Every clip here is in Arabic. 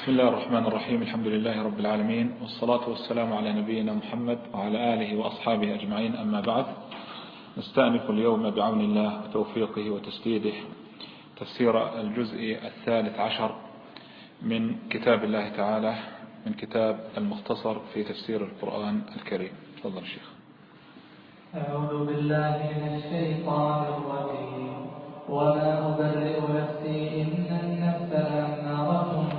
بسم الله الرحمن الرحيم الحمد لله رب العالمين والصلاة والسلام على نبينا محمد وعلى آله وأصحابه أجمعين أما بعد. نستأنف اليوم بعون الله وتوفيقه وتسديده. تفسير الجزء الثالث عشر من كتاب الله تعالى من كتاب المختصر في تفسير القرآن الكريم. تفضل الشيخ أعوذ بالله من الشيطان الرجيم. وما أبرئ نفسي إن النفس لأمارة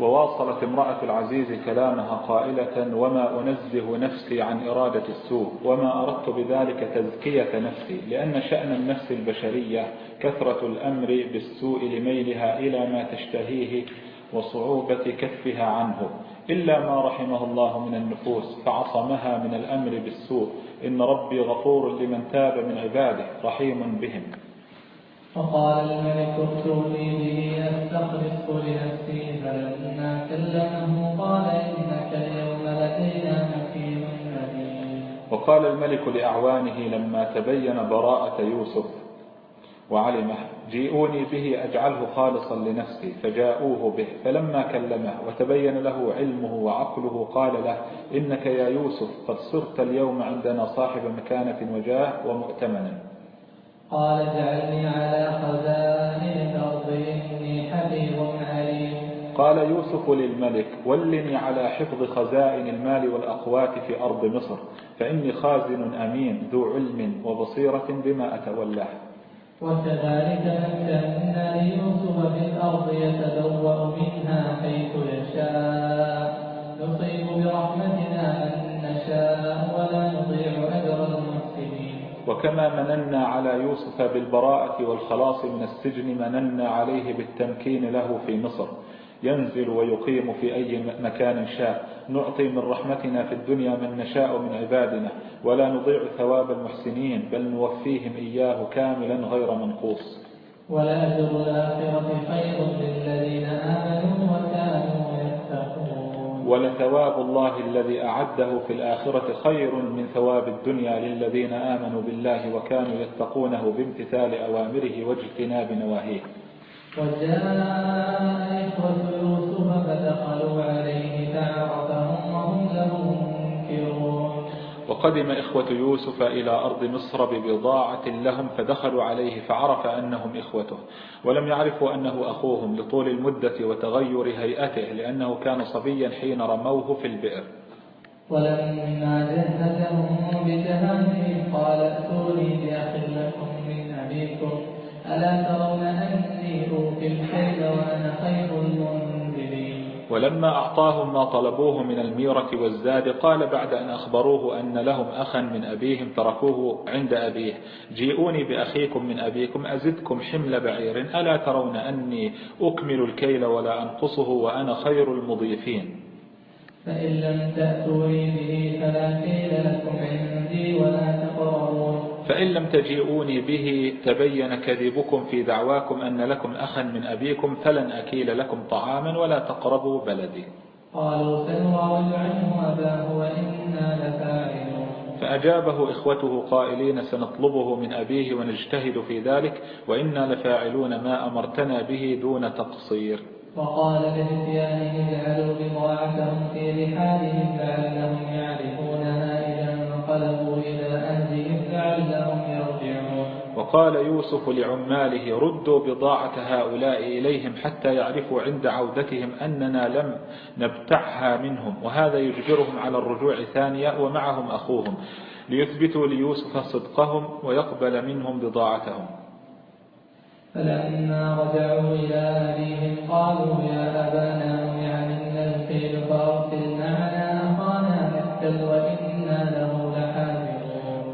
وواصلت امرأة العزيز كلامها قائلة وما أنزه نفسي عن إرادة السوء وما أردت بذلك تزكية نفسي لأن شأن النفس البشرية كثرة الأمر بالسوء لميلها إلى ما تشتهيه وصعوبة كفها عنه. إلا ما رحمه الله من النفوس فعصمها من الأمر بالسوء إن ربي غفور لمن تاب من عباده رحيم بهم. وقال الملك ائتوني به أستخلصه لنفسي فلما كلمه قال إنك اليوم لدينا مكين أمين وقال الملك لأعوانه لما تبين براءة يوسف وعلمه جيئوني به أجعله خالصا لنفسي فجاءوه به فلما كلمه وتبين له علمه وعقله قال له إنك يا يوسف قد صرت اليوم عندنا صاحب مكانة وجاه ومؤتمنا قال اجعلني على خزائن الأرض إني حفيظ عليم. قال يوسف للملك ولني على حفظ خزائن المال والأقوات في أرض مصر فإني خازن أمين ذو علم وبصيرة بما أتولاه. وكذلك مكنا ليوسف في الأرض يتبوأ منها حيث يشاء. نصيب برحمتنا من نشاء ولا نضيع أجر المحسنين. وكما مننا على يوسف بالبراءة والخلاص من السجن مننا عليه بالتمكين له في مصر. ينزل ويقيم في أي مكان شاء. نعطي من رحمتنا في الدنيا من نشاء من عبادنا ولا نضيع ثواب المحسنين بل نوفيهم إياه كاملا غير منقوص. ولأجر الآخرة خير للذين آمنوا وكانوا يتقون. ولثواب الله الذي أعده في الآخرة خير من ثواب الدنيا للذين آمنوا بالله وكانوا يتقونه بامتثال أوامره واجتناب نواهيه. وجاء إخوة يوسف فدخلوا عليه فعرفهم وهم له منكرون وقدم إخوة يوسف إلى أرض مصر ببضاعة لهم فدخلوا عليه فعرف أنهم إخوته ولم يعرفوا أنه أخوهم لطول المدة وتغير هيئته لأنه كان صبيا حين رموه في البئر. ولما جهزهم بجهازهم قال ائتوني بأخ لكم من أبيكم ألا ترون أني أوفي الكيل وأنا خير المنزلين ولما أعطاهم ما طلبوه من الميرة والزاد قال بعد أن أخبروه أن لهم أخا من أبيهم تركوه عند أبيه. جيئوني بأخيكم من أبيكم أزدكم حمل بعير. ألا ترون أني أكمل الكيل ولا أنقصه وأنا خير المضيفين. فإن لم تأتوني به فلا كيل لكم عندي ولا تقربون. فإن لم تجيئوني به تبين كذبكم في دعواكم أن لكم أخا من أبيكم فلن أكيل لكم طعاما ولا تقربوا بلدي. قالوا سنراود عنه أباه وإنا لفاعلون. فأجابه إخوته قائلين سنطلبه من أبيه ونجتهد في ذلك وإنا لفاعلون ما أمرتنا به دون تقصير. وقال لفتيانه اجعلوا بضاعتهم في رحالهم لعلهم يعرفونها إذا انقلبوا. وقال يوسف لعماله ردوا بضاعة هؤلاء إليهم حتى يعرفوا عند عودتهم أننا لم نبتعها منهم وهذا يجبرهم على الرجوع ثانية ومعهم أخوهم ليثبتوا ليوسف صدقهم ويقبل منهم بضاعتهم. فلما رجعوا إلى أبيهم قالوا يا أبانا منع منا الكيل فأرسل معنا أخانا له لحافظون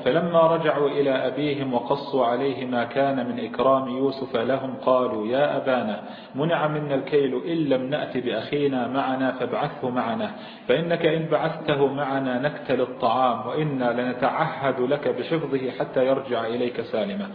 فلما رجعوا إلى أبيهم وقصوا عليه ما كان من إكرام يوسف لهم قالوا يا أبانا منع منا الكيل إن لم نأت بأخينا معنا فابعثه معنا فإنك إن بعثته معنا نكتل الطعام وإنا لنتعهد لك بحفظه حتى يرجع إليك سالما.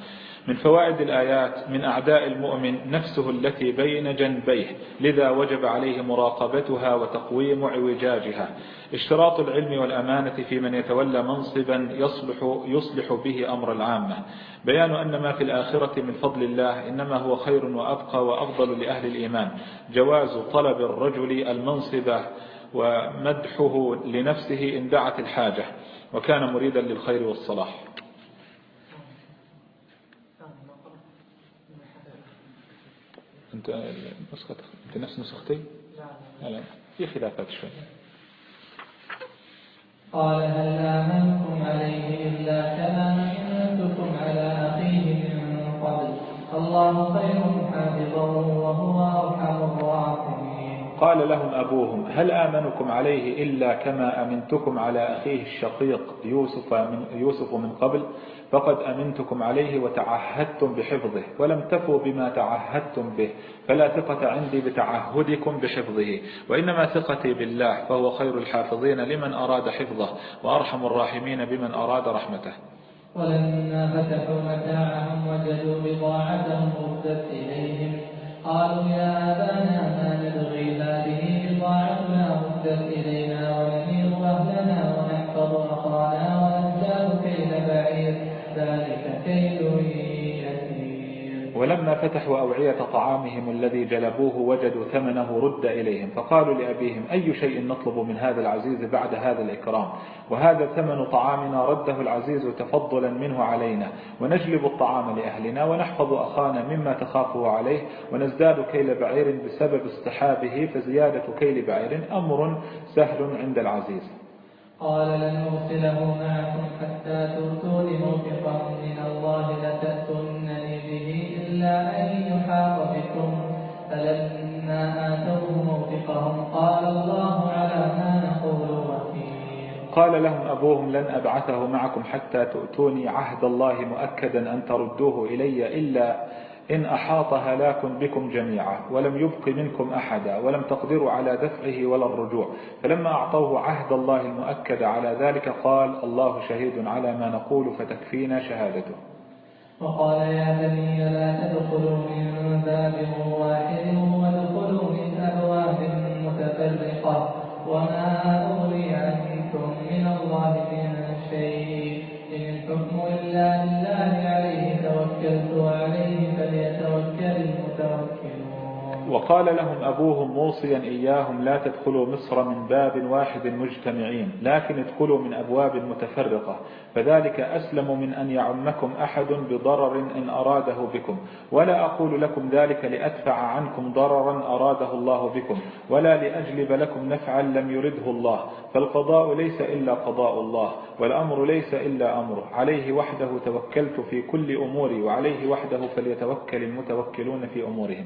من فوائد الآيات من أعداء المؤمن نفسه التي بين جنبيه لذا وجب عليه مراقبتها وتقويم اعوجاجها. اشتراط العلم والأمانة في من يتولى منصبا يصلح, يصلح به أمر العامة. بيان أن ما في الآخرة من فضل الله إنما هو خير وأبقى وأفضل لأهل الإيمان. جواز طلب الرجل المنصب ومدحه لنفسه إن دعت الحاجة وكان مريدا للخير والصلاح. أنت نسخة أنت نفس نسختي؟ لا لا. في خلافات شوي. قال هل آمنكم عليه إلا كما أمنتكم على أخيه من قبل؟ الله خير حافظا وهو أرحم الراحمين. قال لهم أبوهم هل آمنكم عليه إلا كما أمنتكم على أخيه الشقيق يوسف من, يوسف من قبل؟ فقد أمنتكم عليه وتعهدتم بحفظه ولم تفوا بما تعهدتم به فلا ثقة عندي بتعهدكم بحفظه وإنما ثقتي بالله فهو خير الحافظين لمن أراد حفظه وأرحم الراحمين بمن أراد رحمته. ولما فتحوا متاعهم وجدوا بضاعتهم ردت إليهم قالوا يا أبانا ما نبغي هذه بضاعتنا ردت إلينا ونمير أهلنا ونحفظ بعير ولما فتحوا أوعية طعامهم الذي جلبوه وجدوا ثمنه رد إليهم فقالوا لأبيهم أي شيء نطلب من هذا العزيز بعد هذا الإكرام؟ وهذا ثمن طعامنا رده العزيز تفضلا منه علينا ونجلب الطعام لأهلنا ونحفظ أخانا مما تخافه عليه ونزداد كيل بعير بسبب اصطحابه فزيادة كيل بعير أمر سهل عند العزيز. قال لن أرسله معكم حتى تؤتون موثقا من الله لتأتونني به إلا أن يحاط بكم. فلما آتوه موثقهم قال الله على ما نقول قال لهم أبوهم لن أبعثه معكم حتى تؤتوني عهد الله مؤكدا أن تردوه إلي إلا إن أحاط هلاك بكم جميعا ولم يبق منكم أحدا ولم تقدروا على دفعه ولا الرجوع. فلما أعطوه عهد الله المؤكد على ذلك قال الله شهيد على ما نقول فتكفينا شهادته. وقال يا بني لا تدخلوا من باب واحد وادخلوا من أبواب متفرقة. وما وقال لهم أبوهم موصيا إياهم لا تدخلوا مصر من باب واحد مجتمعين لكن ادخلوا من أبواب متفرقة فذلك أسلم من أن يعمكم أحد بضرر إن أراده بكم ولا أقول لكم ذلك لأدفع عنكم ضررا أراده الله بكم ولا لأجلب لكم نفعا لم يرده الله فالقضاء ليس إلا قضاء الله والأمر ليس إلا أمره عليه وحده توكلت في كل أموري وعليه وحده فليتوكل المتوكلون في أمورهم.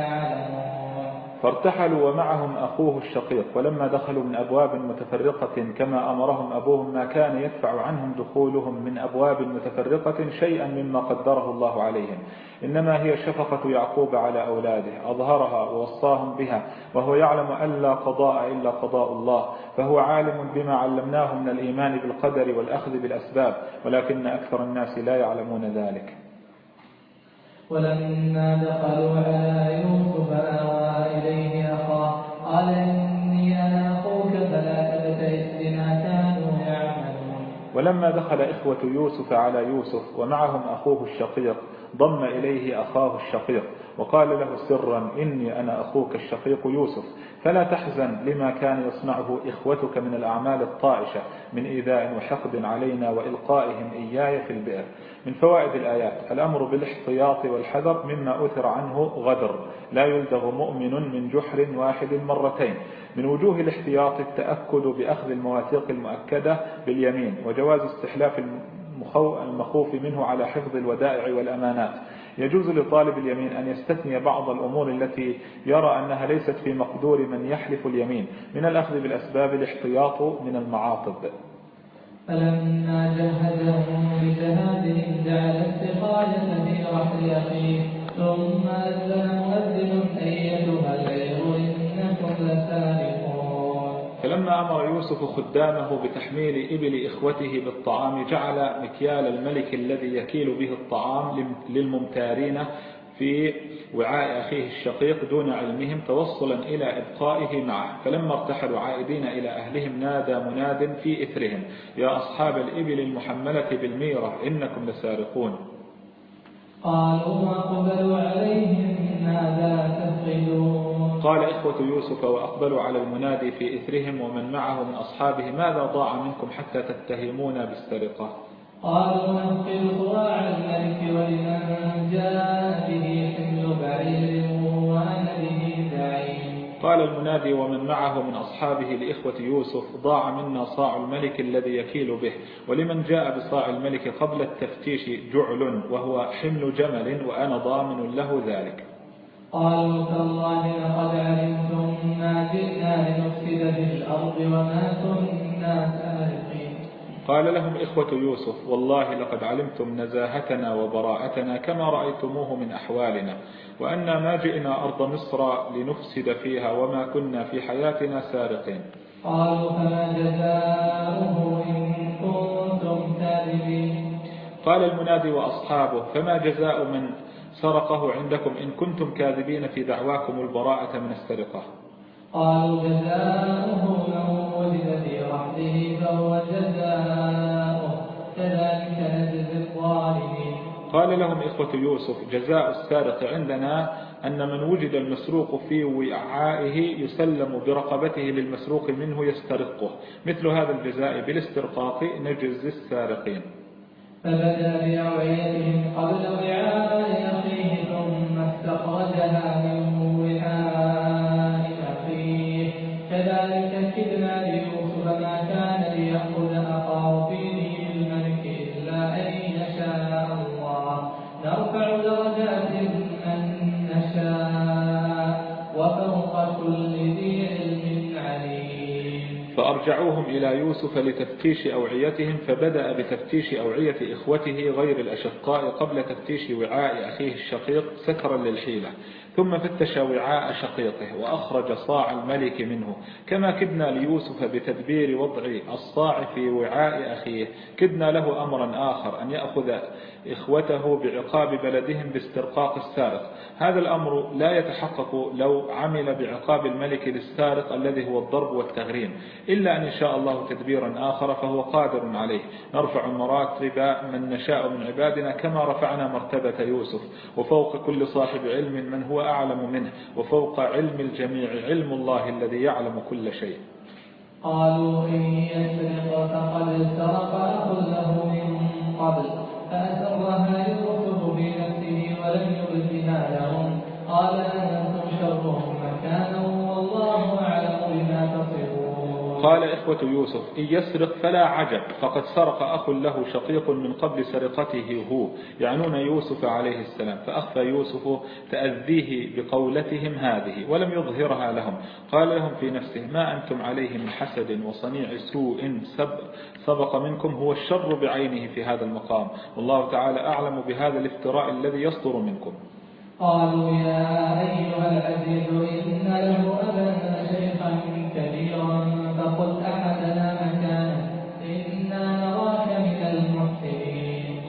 فارتحلوا ومعهم أخوه الشقيق ولما دخلوا من أبواب متفرقة كما أمرهم أبوهم ما كان يدفع عنهم دخولهم من أبواب متفرقة شيئا مما قدره الله عليهم. إنما هي شفقة يعقوب على أولاده أظهرها ووصاهم بها وهو يعلم أن لا قضاء إلا قضاء الله فهو عالم بما علمناه من الإيمان بالقدر والأخذ بالأسباب ولكن أكثر الناس لا يعلمون ذلك. ولما دخلوا على يوسف آوى إليه أخاه قال إني أنا أخوك فلا تبتئس بما كانوا يعملون. ولما دخل إخوة يوسف على يوسف ومعهم أخوه الشقيق ضم إليه أخاه الشقيق وقال له سرا إني أنا أخوك الشقيق يوسف. فلا تحزن لما كان يصنعه إخوتك من الأعمال الطائشة من إيذاء وحقد علينا وإلقائهم إياي في البئر. من فوائد الآيات الأمر بالاحتياط والحذر مما أثر عنه غدر. لا يلدغ مؤمن من جحر واحد مرتين. من وجوه الاحتياط التأكد بأخذ المواثيق المؤكدة باليمين وجواز استحلاف المخوف منه على حفظ الودائع والأمانات. يجوز لطالب اليمين أن يستثني بعض الأمور التي يرى أنها ليست في مقدور من يحلف اليمين من الأخذ بالأسباب الاحتياط من المعاطب فلما جهزهم بجهازهم جعل السقاية في رحل أخيه ثم أذن مؤذن أيتها العير إنكم لسارقون فلما أمر يوسف خدامه بتحميل إبل إخوته بالطعام جعل مكيال الملك الذي يكيل به الطعام للممتارين في وعاء أخيه الشقيق دون علمهم توصلا إلى إبقائه معه. فلما ارتحلوا عائدين إلى أهلهم نادى مناد في إثرهم يا أصحاب الإبل المحملة بالميرة إنكم لسارقون. قالوا وأقبلوا عليهم ماذا تفقدون. قال إخوة يوسف وأقبلوا على المنادي في إثرهم ومن معه من أصحابه ماذا ضاع منكم حتى تتهمون بالسرقة؟ قالوا ننقل صواع الملك ولمن جاء به حمل بعير وأنا به زعيم. قال المنادي ومن معه من أصحابه لإخوة يوسف ضاع منا صاع الملك الذي يكيل به ولمن جاء بصاع الملك قبل التفتيش جعل وهو حمل جمل وأنا ضامن له ذلك. قالوا تالله لقد علمتم ما جئنا لنفسد في الأرض وما كنا سارقين. قال لهم إخوة يوسف والله لقد علمتم نزاهتنا وبراءتنا كما رأيتموه من أحوالنا وأنا ما جئنا أرض مصر لنفسد فيها وما كنا في حياتنا سارقين. قالوا فما جزاؤه إن كنتم كاذبين. قال المنادي وأصحابه فما جزاء من سرقه عندكم إن كنتم كاذبين في دعواكم البراءة من السرقة. قالوا جزاؤه من وجد في رحله فهو جزاؤه. كذلك نجزي الظالمين. قال لهم إخوة يوسف جزاء السارق عندنا أن من وجد المسروق في وعائه يسلم برقبته للمسروق منه يسترقه. مثل هذا الجزاء بالاسترقاق نجزي السارقين. فبدأ بأوعيتهم قبل وعاء أخيه ثم استخرجها من وعاء أخيه كذلك فأرجعوهم إلى يوسف لتفتيش أوعيتهم فبدأ بتفتيش أوعية إخوته غير الأشقاء قبل تفتيش وعاء أخيه الشقيق سترا للحيلة. ثم فتش وعاء شقيقه وأخرج صاع الملك منه. كما كدنا ليوسف بتدبير وضع الصاع في وعاء أخيه كدنا له أمرا آخر أن يأخذ إخوته بعقاب بلدهم باسترقاق السارق. هذا الأمر لا يتحقق لو عمل بعقاب الملك للسارق الذي هو الضرب والتغريم. إلا أن يشاء الله تدبيرا آخر فهو قادر عليه. نرفع مراتب من نشاء من عبادنا كما رفعنا مرتبة يوسف. وفوق كل صاحب علم من هو أعلم منه. وفوق علم الجميع علم الله الذي يعلم كل شيء. قالوا إن يسرق فقد سرق أخ له من قبل فأسرها يوسف في نفسه ولم يبدها لهم قال أنتم شر مكانا والله أعلم. قال إخوة يوسف إن يسرق فلا عجب فقد سرق أخ له شقيق من قبل سرقته هو يعنون يوسف عليه السلام. فأخفى يوسف تأذيه بقولتهم هذه ولم يظهرها لهم. قال لهم في نفسه ما أنتم عليه من حسد وصنيع سوء سبق منكم هو الشر بعينه في هذا المقام. والله تعالى أعلم بهذا الافتراء الذي يصدر منكم. قالوا يا أيها العزيز إن له أبا شيخا كبيرا.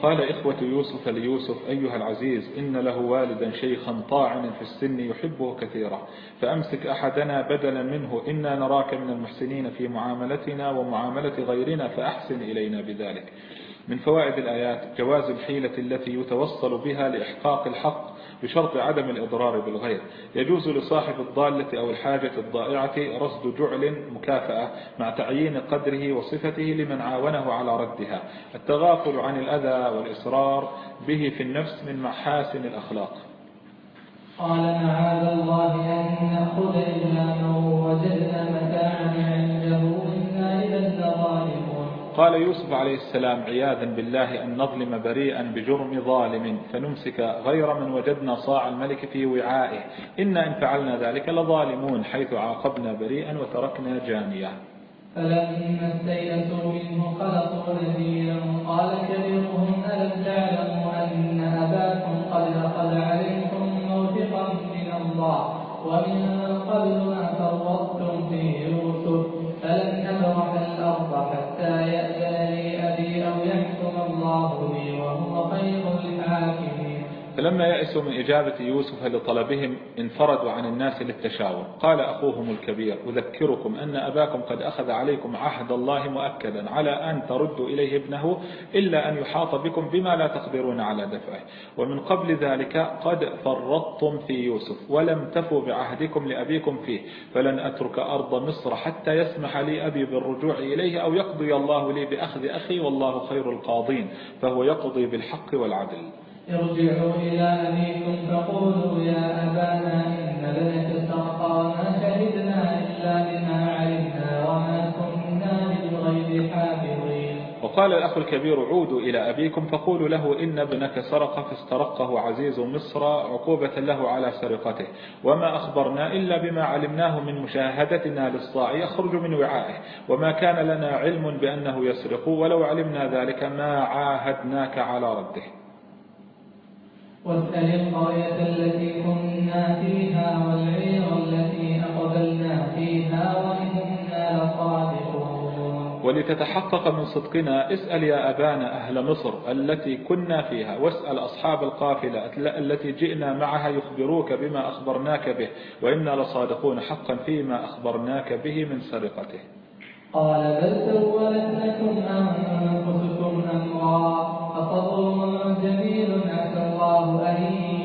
قال إخوة يوسف ليوسف أيها العزيز إن له والدا شيخا طاعنا في السن يحبه كثيرا فأمسك أحدنا بدلا منه إنا نراك من المحسنين في معاملتنا ومعاملة غيرنا فأحسن إلينا بذلك. من فوائد الآيات جواز الحيلة التي يتوصل بها لإحقاق الحق بشرط عدم الإضرار بالغير. يجوز لصاحب الضالة أو الحاجة الضائعة رصد جعل مكافأة مع تعيين قدره وصفته لمن عاونه على ردها. التغافل عن الأذى والإصرار به في النفس من محاسن الأخلاق. قال معاذ الله أن نأخذ إلا من وجدنا متاعنا عنده قال يوسف عليه السلام عياذا بالله أن نظلم بريئا بجرم ظالم فنمسك غير من وجدنا صاع الملك في وعائه. إنا إن فعلنا ذلك لظالمون حيث عاقبنا بريئا وتركنا جانيا فلما استيئسوا منه خلقوا نذيرا قال كبيرهم ألم تعلموا أن أباكم قد أخذ عليكم موثقا من الله ومن قبل ما فلما يأسوا من إجابة يوسف لطلبهم انفردوا عن الناس للتشاور. قال أخوهم الكبير أذكركم أن أباكم قد أخذ عليكم عهد الله مؤكدا على أن تردوا إليه ابنه إلا أن يحاط بكم بما لا تقدرون على دفعه. ومن قبل ذلك قد فرطتم في يوسف ولم تفوا بعهدكم لأبيكم فيه فلن أترك أرض مصر حتى يسمح لي أبي بالرجوع إليه أو يقضي الله لي بأخذ أخي والله خير القاضين فهو يقضي بالحق والعدل. ارجعوا إلى أبيكم فقولوا يا أبانا إن ابنك سرق وما شهدنا إلا بما علمنا وما كنا للغيب حافظين. وقال الأخ الكبير عودوا إلى أبيكم فقولوا له إن ابنك سرق فاسترقه عزيز مصر عقوبة له على سرقته. وما أخبرنا إلا بما علمناه من مشاهدتنا للصاع يخرج من وعائه. وما كان لنا علم بأنه يسرق ولو علمنا ذلك ما عاهدناك على رده. واسأل القرية التي كنا فيها والعير التي أقبلنا فيها وإنا لصادقون. ولتتحقق من صدقنا اسأل يا أبانا أهل مصر التي كنا فيها واسأل أصحاب القافلة التي جئنا معها يخبروك بما أخبرناك به وإنا لصادقون حقا فيما أخبرناك به من سرقته. قال بل سولت لكم أنفسكم أمرا. فصبر جميل عسى الله أن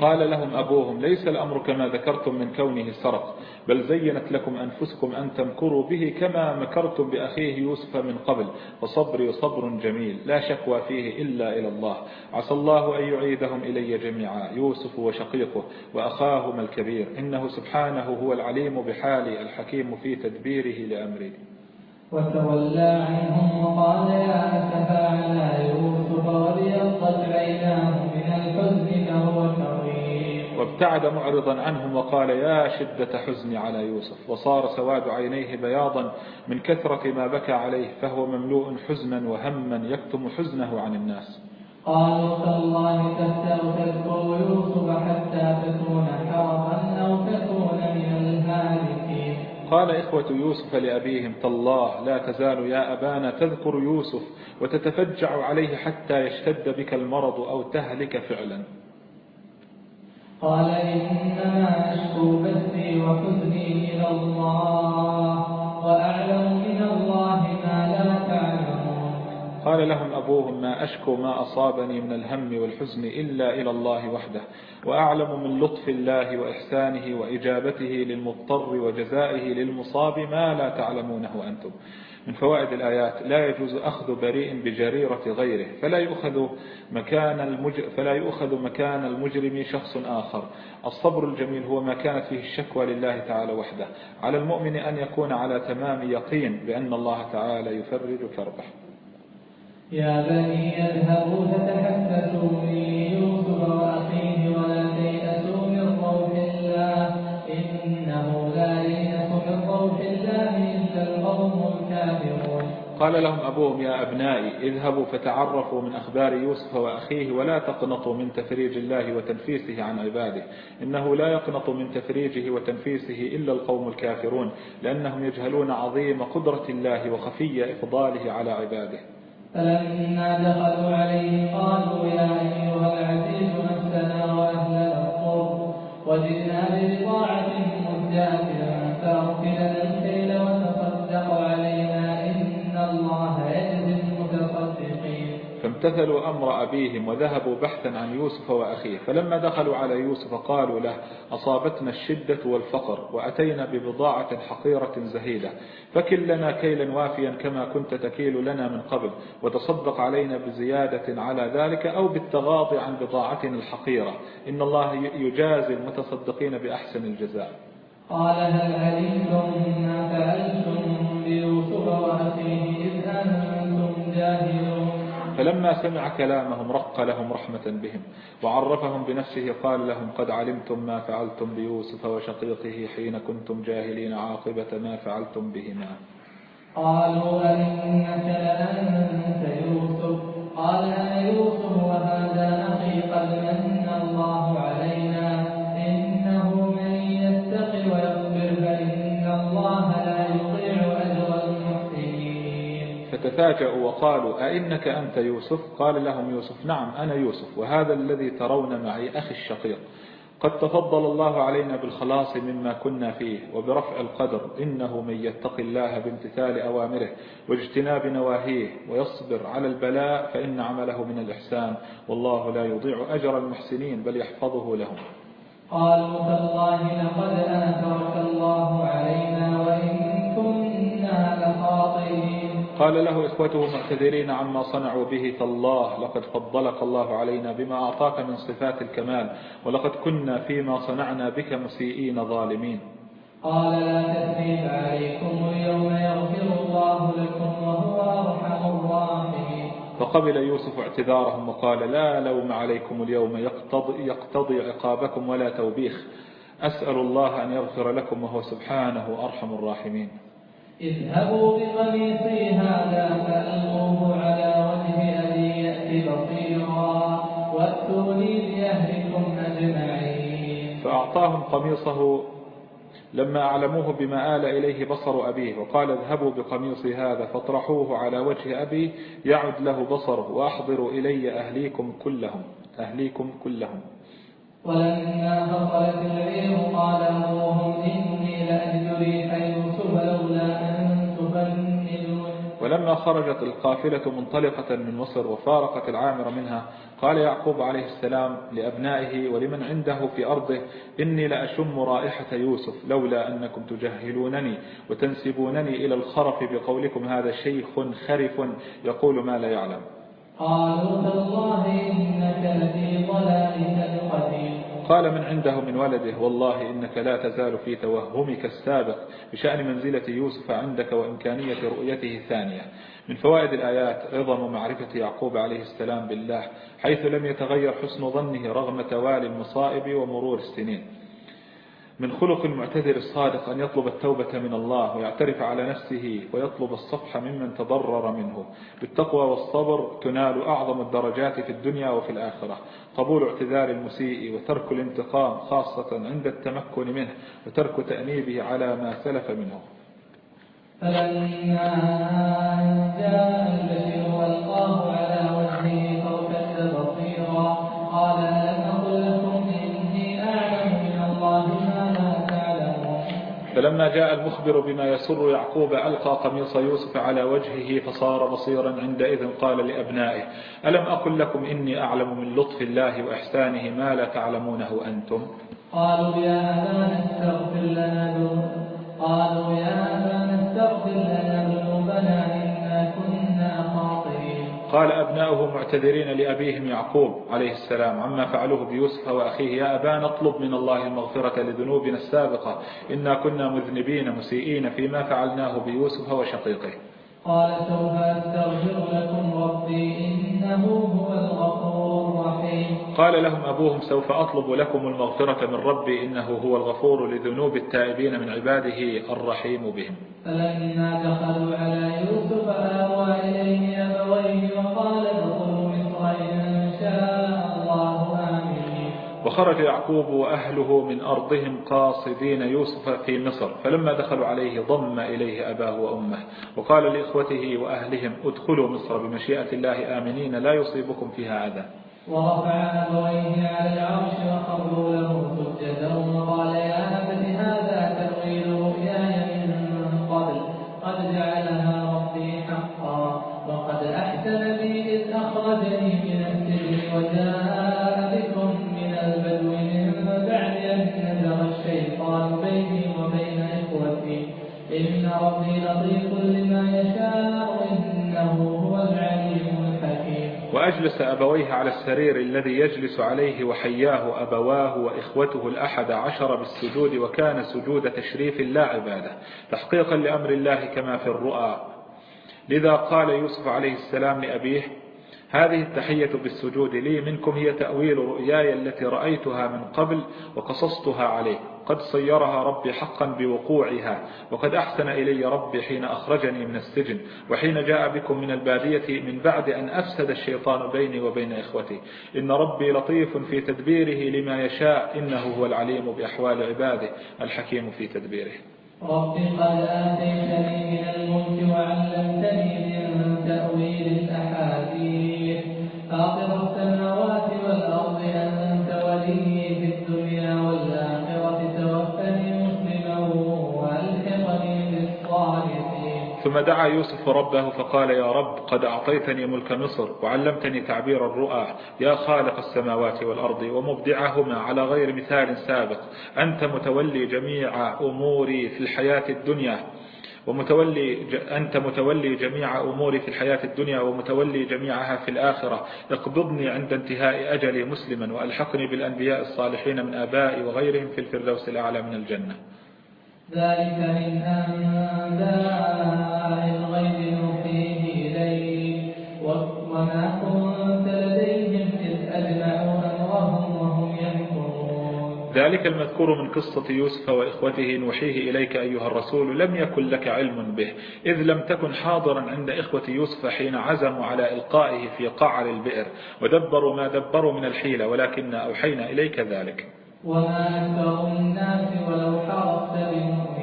قال لهم أبوهم ليس الأمر كما ذكرتم من كونه سرق بل زينت لكم أنفسكم أن تمكروا به كما مكرتم بأخيه يوسف من قبل فصبري صبر جميل لا شكوى فيه إلا إلى الله. عسى الله أن يعيدهم إلي جميعا يوسف وشقيقه وأخاهما الكبير إنه سبحانه هو العليم بحالي الحكيم في تدبيره لأمري. وتولى عنهم وقال يا أسفى على يوسف وليضت عيناه من الحزن فهو كظيم وابتعد معرضا عنهم وقال يا شدة حزني على يوسف وصار سواد عينيه بياضا من كثرة ما بكى عليه فهو مملوء حزنا وهما يكتم حزنه عن الناس. قالوا تالله تفتر تذكر يوسف حتى تكون حرفا أو تكون من الهالكين. قال إخوة يوسف لأبيهم تالله لا تزال يا أبانا تذكر يوسف وتتفجع عليه حتى يشتد بك المرض أو تهلك فعلا. قال إنما أشكو بثي وحزني إلى الله وأعلم من الله ما لا تعلمون. قال لهم أبوهم ما أشكو ما أصابني من الهم والحزن إلا إلى الله وحده وأعلم من لطف الله وإحسانه وإجابته للمضطر وجزائه للمصاب ما لا تعلمونه أنتم. من فوائد الآيات لا يجوز أخذ بريء بجريرة غيره فلا يؤخذ مكان المجر فلا يؤخذ مكان المجرم شخص آخر. الصبر الجميل هو ما كانت فيه الشكوى لله تعالى وحده. على المؤمن أن يكون على تمام يقين بأن الله تعالى يفرج كربه يا بني أذهبوا فتحسسوا من يوسف وأخيه ولا الكافرون قال لهم أبوهم يا أبنائي اذهبوا فتعرفوا من أخبار يوسف وأخيه ولا تقنطوا من تفريج الله وتنفيسه عن عباده. إنه لا يقنط من تفريجه وتنفيسه إلا القوم الكافرون لأنهم يجهلون عظيم قدرة الله وخفي إفضاله على عباده. فلما دخلوا عليه قالوا يا أيها العزيز مسنا وأهلنا الضر وجئنا ببضاعة مزجاة فأرسلنا الكيل وتصدق إن فامتثلوا أمر أبيهم وذهبوا بحثا عن يوسف وأخيه. فلما دخلوا على يوسف قالوا له أصابتنا الشدة والفقر وأتينا ببضاعة حقيرة زهيدة. فكل لنا كيلا وافيا كما كنت تكيل لنا من قبل وتصدق علينا بزيادة على ذلك أو بالتغاضي عن بضاعتنا الحقيرة. إن الله يجازي المتصدقين بأحسن الجزاء. قال هل علمتم ما فعلتم بيوسف وأخيه إذ أنتم جاهلون؟ فلما سمع كلامهم رق لهم رحمة بهم وعرفهم بنفسه قال لهم قد علمتم ما فعلتم بيوسف وشقيقه حين كنتم جاهلين عاقبة ما فعلتم بهما. قالوا أئنك لأنت يوسف؟ قال أنا يوسف وهذا أخي قد من الله علينا ويصبر فإن الله لا يضيع أجر المحسنين تفاجأوا وقالوا أئنك أنت يوسف؟ قال لهم يوسف نعم أنا يوسف وهذا الذي ترون معي أخي الشقيق. قد تفضل الله علينا بالخلاص مما كنا فيه وبرفع القدر إنه من يتق الله بامتثال أوامره واجتناب نواهيه ويصبر على البلاء فإن عمله من الإحسان. والله لا يضيع أجر المحسنين بل يحفظه لهم. قالوا تالله لقد آثرك الله علينا وإن كنا لخاطئين. قال له إخوته معتذرين عما صنعوا به تالله لقد فضلك الله علينا بما أعطاك من صفات الكمال ولقد كنا فيما صنعنا بك مسيئين ظالمين. قال لا تثريب عليكم اليوم يغفر الله لكم وهو أرحم الراحمين. فقبل يوسف اعتذارهم وقال لا لوم عليكم اليوم يقتضي, يقتضي عقابكم ولا توبيخ. أسأل الله أن يغفر لكم وهو سبحانه أرحم الراحمين. اذهبوا بقميصي هذا فألقوه على وجه أبي يأتي بصيرا وأتوني بأهلكم أجمعين. فأعطاهم قميصه لما أعلموه بما آل إليه بصر أبيه وقال اذهبوا بقميصي هذا فاطرحوه على وجه أبي يعد له بصره وأحضروا إلي أهليكم كلهم أهليكم كلهم. ولما فصلت العير قال أبوهم إني لأجد ريح يوسف لولا ولما خرجت القافلة منطلقة من مصر وفارقت العامر منها قال يعقوب عليه السلام لأبنائه ولمن عنده في أرضه إني لأشم رائحة يوسف لولا أنكم تجهلونني وتنسبونني إلى الخرف بقولكم هذا شيخ خرف يقول ما لا يعلم. قالوا تالله إنك لفي ضلالك القديم قال من عنده من ولده والله إنك لا تزال في توهمك السابق بشأن منزلة يوسف عندك وإمكانية رؤيته ثانية من فوائد الآيات عظم معرفة يعقوب عليه السلام بالله حيث لم يتغير حسن ظنه رغم توالي المصائب ومرور السنين. من خلق المعتذر الصادق أن يطلب التوبة من الله ويعترف على نفسه ويطلب الصفح ممن تضرر منه. بالتقوى والصبر تنال أعظم الدرجات في الدنيا وفي الآخرة. قبول اعتذار المسيء وترك الانتقام خاصة عند التمكن منه وترك تأنيبه على ما سلف منه. فلما جاء البشير والقاه على وجهه فارتد بصيرا قال فلما جاء المخبر بما يسر يعقوب ألقى قميص يوسف على وجهه فصار بصيرا عندئذ قال لأبنائه ألم أقل لكم إني أعلم من لطف الله وإحسانه ما لا تعلمونه أنتم؟ قالوا يا أبانا استغفر لنا قالوا يا أبانا استغفر لنا ذنوبنا قال أبناؤه معتذرين لأبيهم يعقوب عليه السلام عما فعلوه بيوسف وأخيه يا أبانا اطلب من الله المغفرة لذنوبنا السابقة. إنا كنا مذنبين مسيئين فيما فعلناه بيوسف وشقيقه. قال سوف أستغفر لكم ربي إنه هو الغفور الرحيم. قال لهم أبوهم سوف أطلب لكم المغفرة من ربي إنه هو الغفور لذنوب التائبين من عباده الرحيم بهم. فلما دخلوا على يوسف آوى إليه وخرج يعقوب وأهله من أرضهم قاصدين يوسف في مصر فلما دخلوا عليه ضم إليه أباه وأمه وقال لإخوته وأهلهم ادخلوا مصر بمشيئة الله آمنين لا يصيبكم فيها أذى ورفع أبويه على العرش وخروا له سجدا وقال يا أبت هذا تأويل رؤياي من قبل قد جعلها ربي حقا وقد أحسن بي إذ أخرجني من السجن وجاء وأجلس أبويه على السرير الذي يجلس عليه وحياه أبواه وإخوته الأحد عشر بالسجود وكان سجود تشريف لا عبادة تحقيقا لأمر الله كما في الرؤى. لذا قال يوسف عليه السلام لأبيه هذه التحية بالسجود لي منكم هي تأويل رؤياي التي رأيتها من قبل وقصصتها عليه. قد صيرها ربي حقا بوقوعها وقد أحسن إلي ربي حين أخرجني من السجن وحين جاء بكم من البادية من بعد أن أفسد الشيطان بيني وبين إخوتي. إن ربي لطيف في تدبيره لما يشاء إنه هو العليم بأحوال عباده الحكيم في تدبيره. رب قد آتيتني من الملك وعلمتني من تأويل الأحاديث. فاطر السماوات والأرض أنت ولي في الدنيا والآخرة توفني مسلما وألحقني بالصالحين. ثم دعا يوسف ربه فقال يا رب قد أعطيتني ملك مصر وعلمتني تعبير الرؤى يا خالق السماوات والأرض ومبدعهما على غير مثال سابق أنت متولي جميع أموري في الحياة الدنيا. ومتولي أنت متولي جميع أموري في الحياة الدنيا ومتولي جميعها في الآخرة. اقبضني عند انتهاء أجلي مسلما وألحقني بالأنبياء الصالحين من آبائي وغيرهم في الفردوس الأعلى من الجنة. ذلك من أنباء الغيب نوحيه إليك. وما كنت ذلك المذكور من قصة يوسف وإخوته نوحيه إليك أيها الرسول لم يكن لك علم به إذ لم تكن حاضرا عند إخوة يوسف حين عزموا على إلقائه في قعر البئر. ودبروا ما دبروا من الحيلة ولكن أوحينا إليك ذلك. وما أكثر الناس ولو حرصت بمؤمنين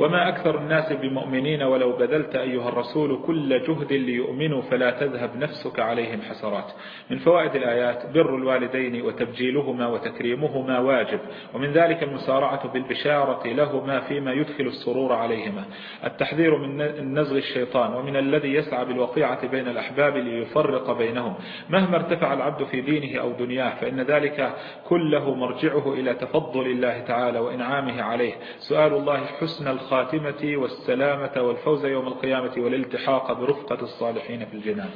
وما أكثر الناس بمؤمنين ولو بذلت أيها الرسول كل جهد ليؤمنوا فلا تذهب نفسك عليهم حسرات. من فوائد الآيات بر الوالدين وتبجيلهما وتكريمهما واجب ومن ذلك المسارعة بالبشارة لهما فيما يدخل السرور عليهما. التحذير من نزغ الشيطان ومن الذي يسعى بالوقيعة بين الأحباب ليفرق بينهم. مهما ارتفع العبد في دينه أو دنياه فإن ذلك كله مرجعه إلى تفضل الله تعالى وإنعامه عليه. سؤال الله حسن الخاتمة والسلامة والفوز يوم القيامة والالتحاق برفقة الصالحين في الجنان.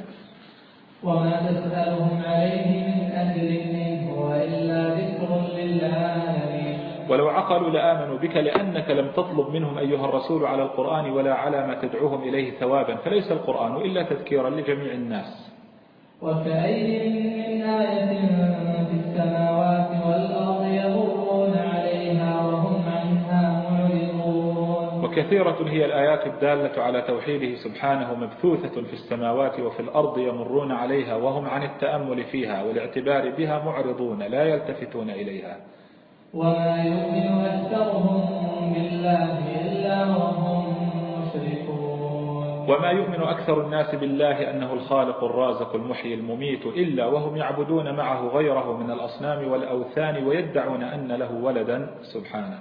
وما تسألهم عليه من أجل إن هو إلا ذكر للعالمين. ولو عقلوا لآمنوا بك لأنك لم تطلب منهم أيها الرسول على القرآن ولا على ما تدعوهم إليه ثوابا فليس القرآن إلا تذكيرا لجميع الناس. وكأي من آية في السماوات والأرض؟ وكثيرة هي الآيات الدالة على توحيده سبحانه مبثوثة في السماوات وفي الأرض يمرون عليها وهم عن التأمل فيها والاعتبار بها معرضون لا يلتفتون إليها. وما يؤمن أكثرهم بالله إلا وهم مشركون. وما يؤمن أكثر الناس بالله أنه الخالق الرازق المحيي المميت إلا وهم يعبدون معه غيره من الأصنام والأوثان ويدعون أن له ولدا سبحانه.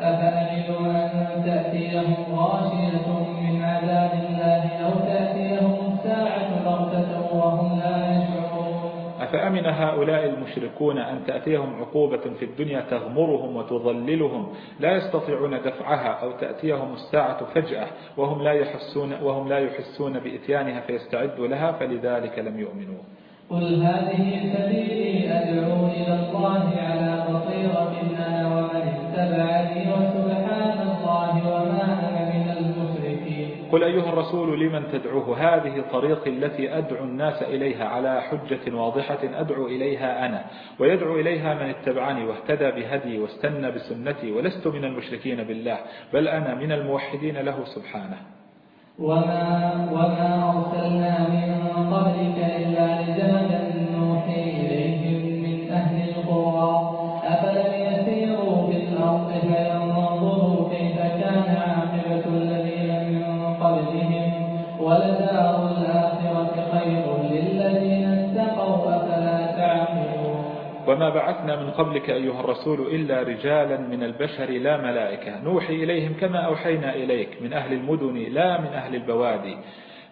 أفأمنوا أن تأتيهم غاشية من عذاب الله أو تأتيهم الساعة وهم لا يشعرون؟ أفأمن هؤلاء المشركون أن تأتيهم عقوبة في الدنيا تغمرهم وتظللهم؟ لا يستطيعون دفعها أو تأتيهم الساعة فجأة وهم لا يحسون وهم لا يحسون بإتيانها فيستعدوا لها فلذلك لم يؤمنوا. قل هذه سبيلي أدعو إلى الله على بصيرة أنا ومن اتبعني وسبحان الله وما أنا من المشركين. قل أيها الرسول لمن تدعوه؟ هذه طريقي التي أدعو الناس إليها على حجة واضحة أدعو إليها أنا ويدعو إليها من اتبعني واهتدى بهدي واستنى بسنتي ولست من المشركين بالله بل أنا من الموحدين له سبحانه. وما, أرسلنا من قبلك إلا رجالا نوحي إليهم من أهل القرى. وما بعثنا من قبلك أيها الرسول إلا رجالا من البشر لا ملائكة. نوحي إليهم كما أوحينا إليك. من أهل المدن لا من أهل البوادي.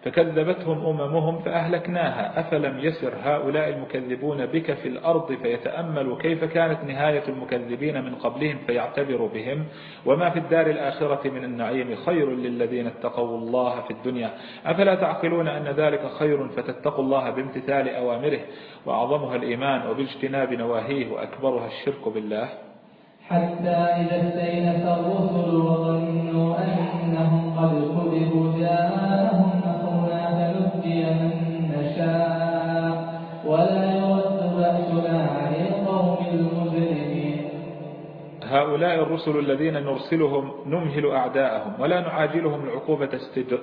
فكذبتهم أممهم فأهلكناها. أفلم يسر هؤلاء المكذبون بك في الأرض فيتأملوا كيف كانت نهاية المكذبين من قبلهم فيعتبروا بهم؟ وما في الدار الآخرة من النعيم خير للذين اتقوا الله في الدنيا. أفلا تعقلون أن ذلك خير فتتقوا الله بامتثال أوامره؟ وأعظمها الإيمان وباجتناب نواهيه وأكبرها الشرك بالله. حتى إذا استينس الرسل وظنوا أنهم قد كذبوا جاءهم من هؤلاء الرسل الذين نرسلهم نمهل أعداءهم ولا نعاجلهم العقوبة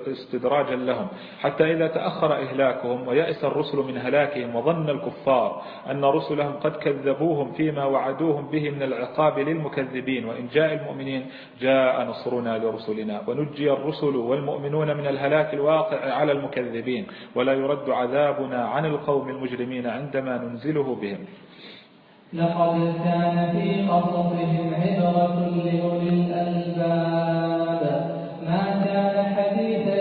استدراجا لهم. حتى إذا تأخر إهلاكهم ويأس الرسل من هلاكهم وظن الكفار أن رسلهم قد كذبوهم فيما وعدوهم به من العقاب للمكذبين. وإن جاء المؤمنين جاء نصرنا لرسلنا. ونجي الرسل والمؤمنون من الهلاك الواقع على المكذبين. ولا يرد عذابنا عن القوم المجرمين عندما ننزله بهم. لقد كان في قصصهم عبرة لأولي الألباب. ما كان حديثا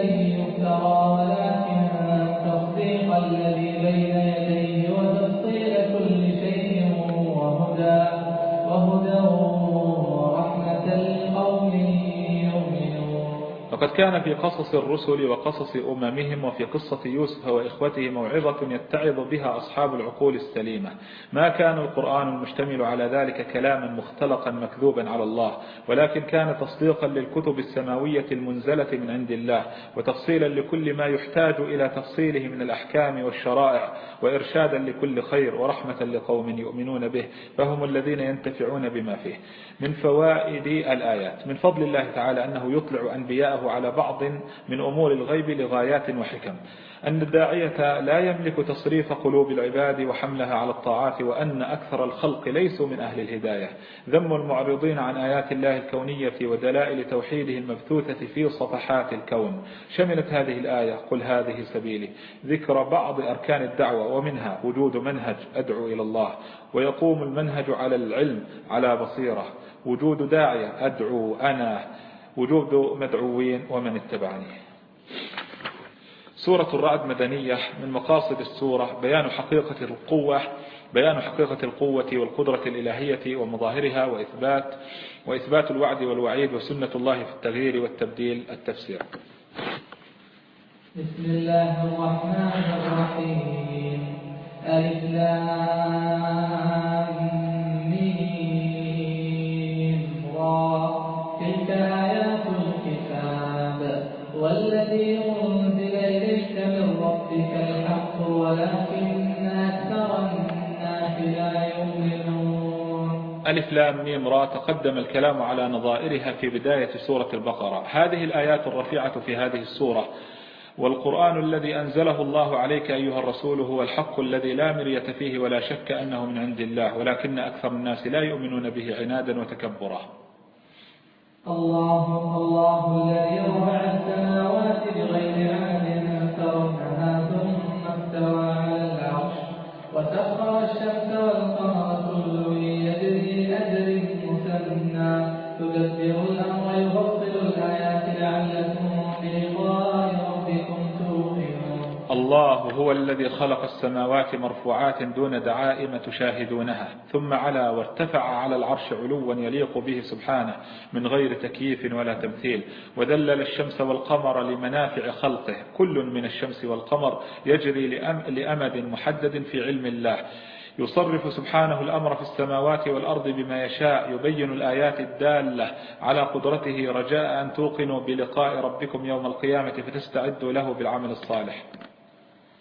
وقد كان في قصص الرسل وقصص أممهم وفي قصة يوسف وإخوته موعظة يتعظ بها أصحاب العقول السليمة. ما كان القرآن المشتمل على ذلك كلاما مختلقا مكذوبا على الله ولكن كان تصديقا للكتب السماوية المنزلة من عند الله وتفصيلا لكل ما يحتاج إلى تفصيله من الأحكام والشرائع وإرشادا لكل خير ورحمة لقوم يؤمنون به فهم الذين ينتفعون بما فيه. من فوائد الآيات. من فضل الله تعالى أنه يطلع أنبياءه على بعض من أمور الغيب لغايات وحكم. أن الداعية لا يملك تصريف قلوب العباد وحملها على الطاعات وأن أكثر الخلق ليسوا من أهل الهداية. ذم المعرضين عن آيات الله الكونية ودلائل توحيده المبثوثة في صفحات الكون. شملت هذه الآية قل هذه سبيلي. ذكر بعض أركان الدعوة ومنها وجود منهج أدعو إلى الله. ويقوم المنهج على العلم على بصيرة. وجود داعية أدعو أنا. وجود مدعوين ومن اتبعني. سورة الرعد مدنية من مقاصد السورة بيان حقيقة القوة بيان حقيقة القوة والقدرة الإلهية ومظاهرها وإثبات وإثبات الوعد والوعيد وسنة الله في التغيير والتبديل التفسير. بسم الله الرحمن الرحيم. الإسلام والذي أنزل إليك من ربك الحق ولكن أكثر الناس لا يؤمنون. ألف لام ميم را تقدم الكلام على نظائرها في بداية سورة البقرة. هذه الآيات الرفيعة في هذه السورة. والقرآن الذي أنزله الله عليك أيها الرسول هو الحق الذي لا مرية فيه ولا شك أنه من عند الله ولكن أكثر الناس لا يؤمنون به عنادا وتكبرا. الله الله الذي رفع السماوات بغير عمد ترونها ثم استوى وسخر الشمس والقمر هو الذي خلق السماوات مرفوعات دون دعائم تشاهدونها. ثم علا وارتفع على العرش علوا يليق به سبحانه من غير تكييف ولا تمثيل. وذلل الشمس والقمر لمنافع خلقه. كل من الشمس والقمر يجري لأمد محدد في علم الله. يصرف سبحانه الأمر في السماوات والأرض بما يشاء. يبين الآيات الدالة على قدرته. رجاء أن توقنوا بلقاء ربكم يوم القيامة فتستعدوا له بالعمل الصالح.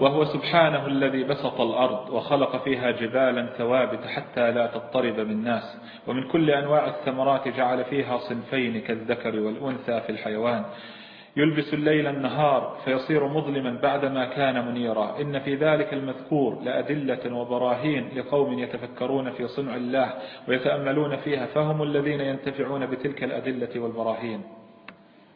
وهو سبحانه الذي بسط الأرض وخلق فيها جبالا ثوابت حتى لا تضطرب بالناس ومن كل أنواع الثمرات جعل فيها صنفين كالذكر والأنثى في الحيوان. يلبس الليل النهار فيصير مظلما بعدما كان منيرا. إن في ذلك المذكور لأدلة وبراهين لقوم يتفكرون في صنع الله ويتأملون فيها. فهم الذين ينتفعون بتلك الأدلة والبراهين.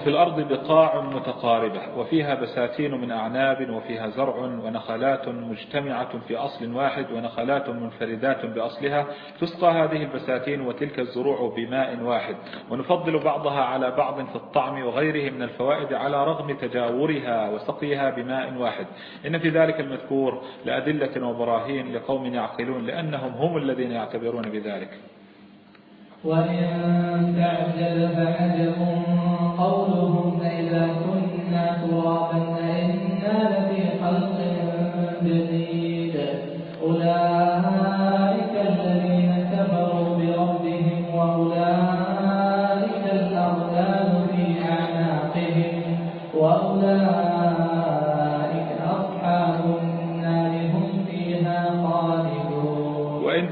وفي الأرض بقاع متقاربة وفيها بساتين من أعناب وفيها زرع ونخلات مجتمعة في أصل واحد ونخلات منفردات بأصلها. تسقى هذه البساتين وتلك الزروع بماء واحد. ونفضل بعضها على بعض في الطعم وغيره من الفوائد على رغم تجاورها وسقيها بماء واحد. إن في ذلك المذكور لأدلة وبراهين لقوم يعقلون لأنهم هم الذين يعتبرون بذلك. وإن تعجل فعجب قولهم إذا كنا ترابا أئنا لفي خلق جديد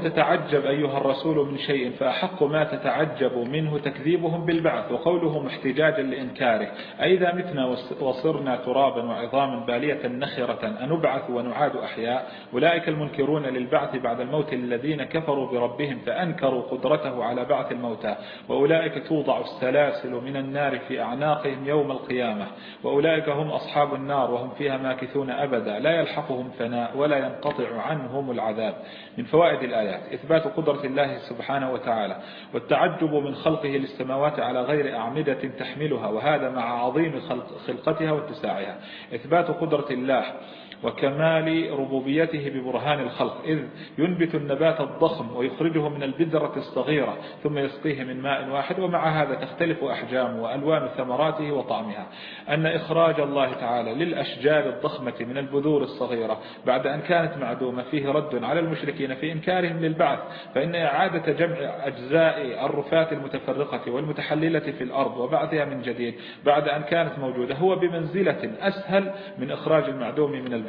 تتعجب أيها الرسول من شيء فأحق ما تتعجب منه تكذيبهم بالبعث وقوله احتجاجا لإنكاره. أئذا متنا وصرنا ترابا وعظاما بالية نخرة أنبعث ونعاد أحياء. أولئك المنكرون للبعث بعد الموت الذين كفروا بربهم فأنكروا قدرته على بعث الموتى. وأولئك توضع السلاسل من النار في أعناقهم يوم القيامة. وأولئك هم أصحاب النار وهم فيها ماكثون أبدا. لا يلحقهم فناء ولا ينقطع عنهم العذاب. من فوائد الآيات إثبات قدرة الله سبحانه وتعالى والتعجب من خلقه للسماوات على غير أعمدة تحملها وهذا مع عظيم خلقتها واتساعها. إثبات قدرة الله وكمال ربوبيته ببرهان الخلق إذ ينبت النبات الضخم ويخرجه من البذرة الصغيرة ثم يسقيه من ماء واحد ومع هذا تختلف أحجام وألوان ثمراته وطعمها. أن إخراج الله تعالى للأشجار الضخمة من البذور الصغيرة بعد أن كانت معدومة فيه رد على المشركين في إنكارهم للبعث فإن إعادة جمع أجزاء الرفات المتفرقة والمتحللة في الأرض وبعثها من جديد بعد أن كانت موجودة هو بمنزلة أسهل من إخراج المعدوم من البذور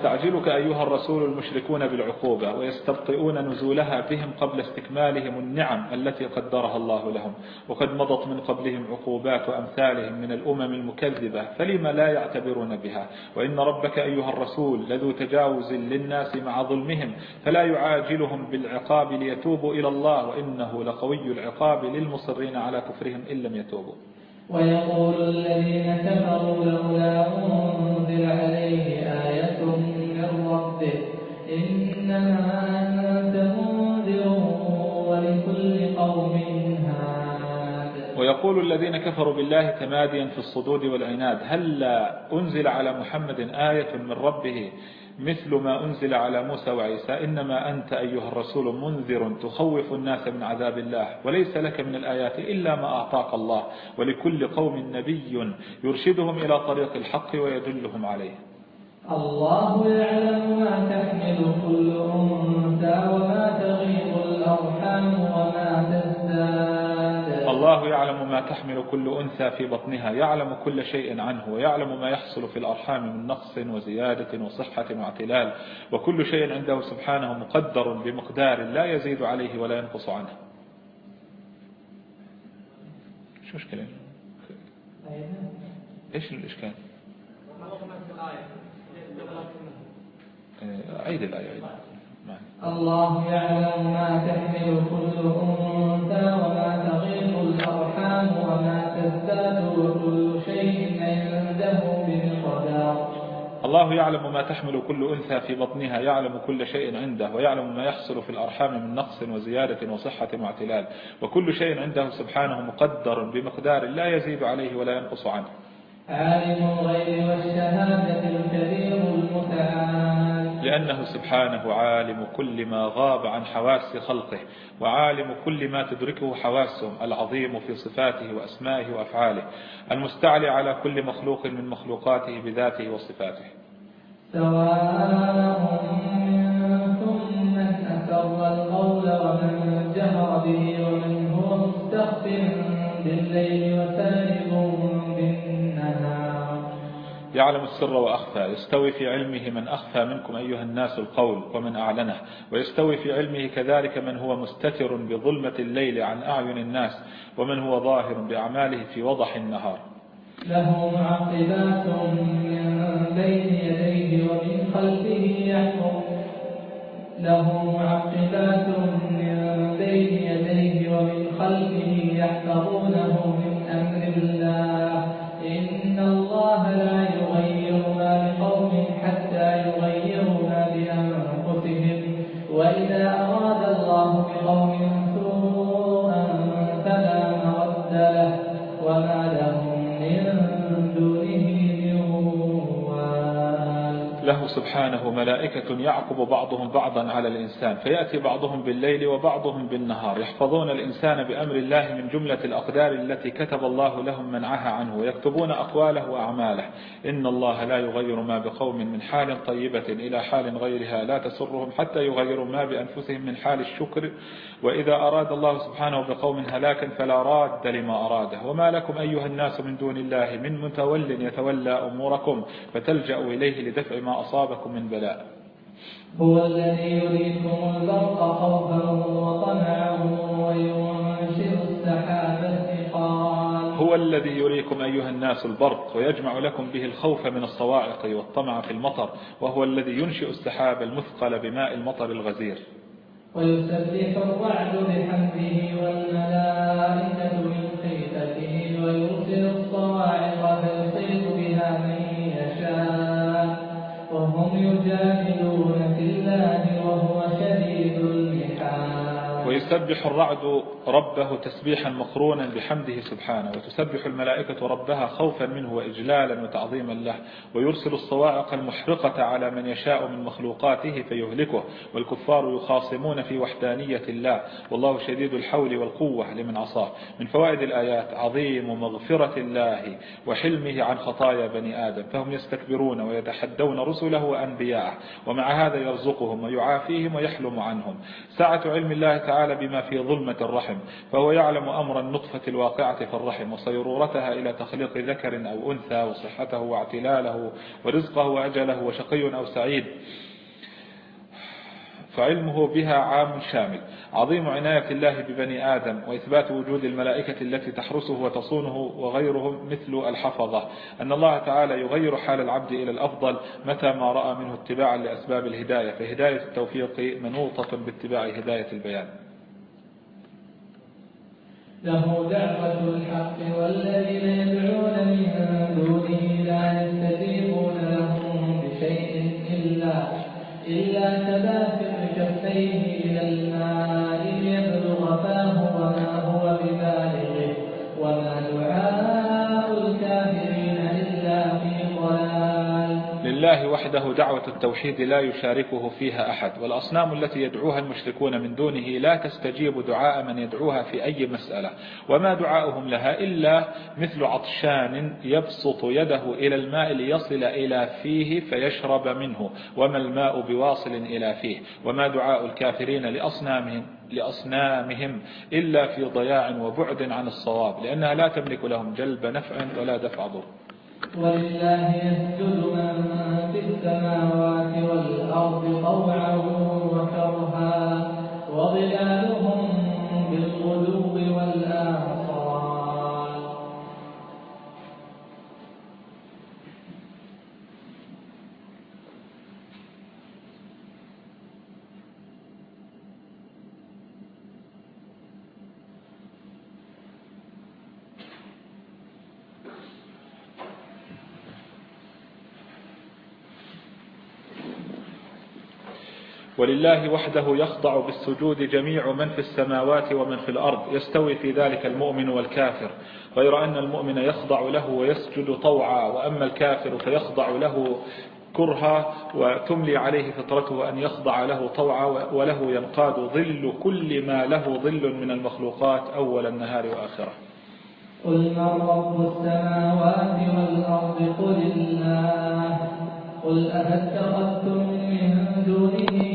ويستعجلك أيها الرسول المشركون بالعقوبة ويستبطئون نزولها بهم قبل استكمالهم النعم التي قدرها الله لهم وقد مضت من قبلهم عقوبات أمثالهم من الأمم المكذبة فلما لا يعتبرون بها؟ وإن ربك أيها الرسول لذو تجاوز للناس مع ظلمهم فلا يعاجلهم بالعقاب ليتوبوا إلى الله وإنه لقوي العقاب للمصرين على كفرهم إن لم يتوبوا. ويقول الذين كفروا لولا أنزل عليه آية من ربه إنما أنت منذر ولكل قوم هاد. ويقول الذين كفروا بالله تماديا في الصدود والعناد هل أنزل على محمد آية من ربه مثل ما أنزل على موسى وعيسى إنما أنت أيها الرسول منذر تخوف الناس من عذاب الله وليس لك من الآيات إلا ما أعطاك الله ولكل قوم نبي يرشدهم إلى طريق الحق ويدلهم عليه. الله يعلم ما تحمل كل أنثى وما تغيظ الأرحام وما تزداد. الله يعلم ما تحمل كل أنثى في بطنها يعلم كل شيء عنه ويعلم ما يحصل في الأرحام من نقص وزيادة وصحة واعتلال وكل شيء عنده سبحانه مقدر بمقدار لا يزيد عليه ولا ينقص عنه. شو مشكلة؟ إيش الإشكال؟ عيد الآية؟ عيد الله يعلم ما تحمل كل أنثى وما تغيظ الأرحام وما تزداد وكل شيء عنده بمقدار الله يعلم ما تحمل كل أنثى في بطنها يعلم كل شيء عنده ويعلم ما يحصل في الأرحام من نقص وزيادة وصحة واعتلال. وكل شيء عنده سبحانه مقدر بمقدار لا يزيد عليه ولا ينقص عنه. عالم الغيب والشهادة الكبير المتعال. لأنه سبحانه عالم كل ما غاب عن حواس خلقه وعالم كل ما تدركه حواسهم العظيم في صفاته وأسمائه وأفعاله المستعلي على كل مخلوق من مخلوقاته بذاته وصفاته. سواء منكم من أسر القول ومن جهر به ومن هو مستخف بالليل وسارب يعلم السر وأخفى يستوي في علمه من أخفى منكم أيها الناس القول ومن أعلنه ويستوي في علمه كذلك من هو مستتر بظلمة الليل عن أعين الناس ومن هو ظاهر بأعماله في وضح النهار. له معقبات من بين يديه ومن خلفه يحفظ له معقبات من بين يديه ومن خلفه يحفظونه من أمر الله. سبحانه ملائكة يعقب بعضهم بعضا على الإنسان فيأتي بعضهم بالليل وبعضهم بالنهار. يحفظون الإنسان بأمر الله من جملة الأقدار التي كتب الله لهم منعها عنه ويكتبون أقواله وأعماله. إن الله لا يغير ما بقوم من حال طيبة إلى حال غيرها لا تسرهم حتى يغيروا ما بأنفسهم من حال الشكر. وإذا أراد الله سبحانه بقوم هلاكا فلا راد لما أراده. وما لكم أيها الناس من دون الله من متول يتولى أموركم فتلجأوا إليه لدفع ما أصابكم من بلاء. هو الذي يريكم البرق خوفا وطمعا وينشر السحاب الثقال. هو الذي يريكم أيها الناس البرق ويجمع لكم به الخوف من الصواعق والطمع في المطر وهو الذي ينشئ السحاب المثقل بماء المطر الغزير. ويسبح الرعد بحمده والملائكة من خيفته ويرسل الصواعق يجادلون في الله وهو ويسبح الرعد ربه تسبيحا مقرونا بحمده سبحانه وتسبح الملائكة ربها خوفا منه وإجلالا وتعظيما له ويرسل الصواعق المحرقة على من يشاء من مخلوقاته فيهلكه والكفار يخاصمون في وحدانية الله والله شديد الحول والقوة لمن عصاه. من فوائد الآيات عظيم مغفرة الله وحلمه عن خطايا بني آدم فهم يستكبرون ويتحدون رسله وأنبياءه ومع هذا يرزقهم ويعافيهم ويحلم عنهم. سعة علم الله تعالى بما في ظلمة الرحم فهو يعلم أمر النطفة الواقعة في الرحم وصيرورتها إلى تخليق ذكر أو أنثى وصحته واعتلاله ورزقه وأجله وشقي أو سعيد. فعلمه بها عام شامل. عظيم عناية الله ببني آدم وإثبات وجود الملائكة التي تحرسه وتصونه وغيرهم مثل الحفظة. أن الله تعالى يغير حال العبد إلى الأفضل متى ما رأى منه اتباعا لأسباب الهداية. فهداية التوفيق منوطة باتباع هداية البيان. له دعوة الحق والذين يدعون من دونه لا يستجيبون لهم بشيء إلا إلا تباسط كفيه إلى الماء ليبلغ فاه وما هو ببالغه وما دعاء لله وحده دعوة التوحيد لا يشاركه فيها أحد والأصنام التي يدعوها المشركون من دونه لا تستجيب دعاء من يدعوها في أي مسألة وما دعاؤهم لها إلا مثل عطشان يبسط يده إلى الماء ليصل إلى فيه فيشرب منه وما الماء بواصل إلى فيه وما دعاء الكافرين لأصنامهم لأصنامهم إلا في ضياع وبعد عن الصواب لأنها لا تملك لهم جلب نفع ولا دفع ضر. ولله يسجد من في السماوات والأرض طوعا وكرها وظلالهم ولله وحده يخضع بالسجود جميع من في السماوات ومن في الأرض يستوي في ذلك المؤمن والكافر. غير أن المؤمن يخضع له ويسجد طوعا وأما الكافر فيخضع له كرها وتملي عليه فطرته أن يخضع له طوعا وله ينقاد ظل كل ما له ظل من المخلوقات أول النهار وآخره. قل من رب السماوات والأرض؟ قل الله. قل أفاتخذتم من دونه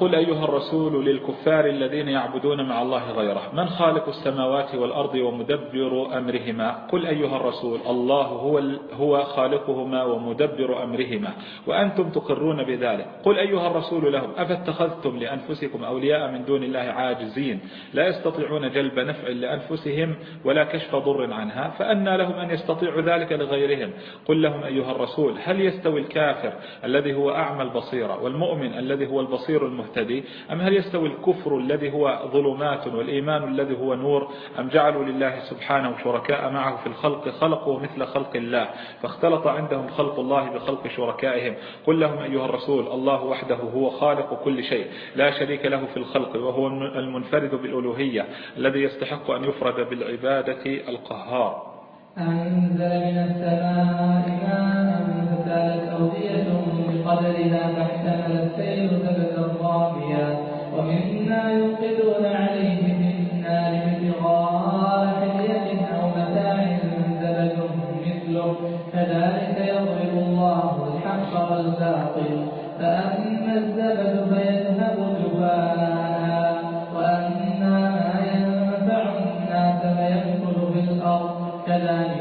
قل أيها الرسول للكفار الذين يعبدون مع الله غيره من خالق السماوات والأرض ومدبر أمرهما؟ قل أيها الرسول الله هو, هو خالقهما ومدبر أمرهما وأنتم تقرون بذلك. قل أيها الرسول لهم أفاتخذتم لأنفسكم أولياء من دون الله عاجزين لا يستطيعون جلب نفع لأنفسهم ولا كشف ضر عنها فأنا لهم أن يستطيعوا ذلك لغيرهم. قل لهم أيها الرسول هل يستوي الكافر الذي هو أعمى البصيرة والمؤمن الذي هو البصير المهتدي؟ أم هل يستوي الكفر الذي هو ظلمات والإيمان الذي هو نور؟ أم جعلوا لله سبحانه شركاء معه في الخلق خلقوا مثل خلق الله فاختلط عندهم خلق الله بخلق شركائهم. قل لهم أيها الرسول الله وحده هو خالق كل شيء لا شريك له في الخلق وهو المنفرد بالألوهية الذي يستحق أن يفرد بالعبادة القهار. أنزل من السماء ماء فسالت أودية بقدرها فاحتمل السيل زبدا رابيا ومما يوقدون عليه من النار ابتغاء حلية أو متاع زبد مثله. كذلك يضرب الله الحق والباطل. فأما الزبد فيذهب جفاء وأما ما ينفع الناس فيدخل في الأرض. كذلك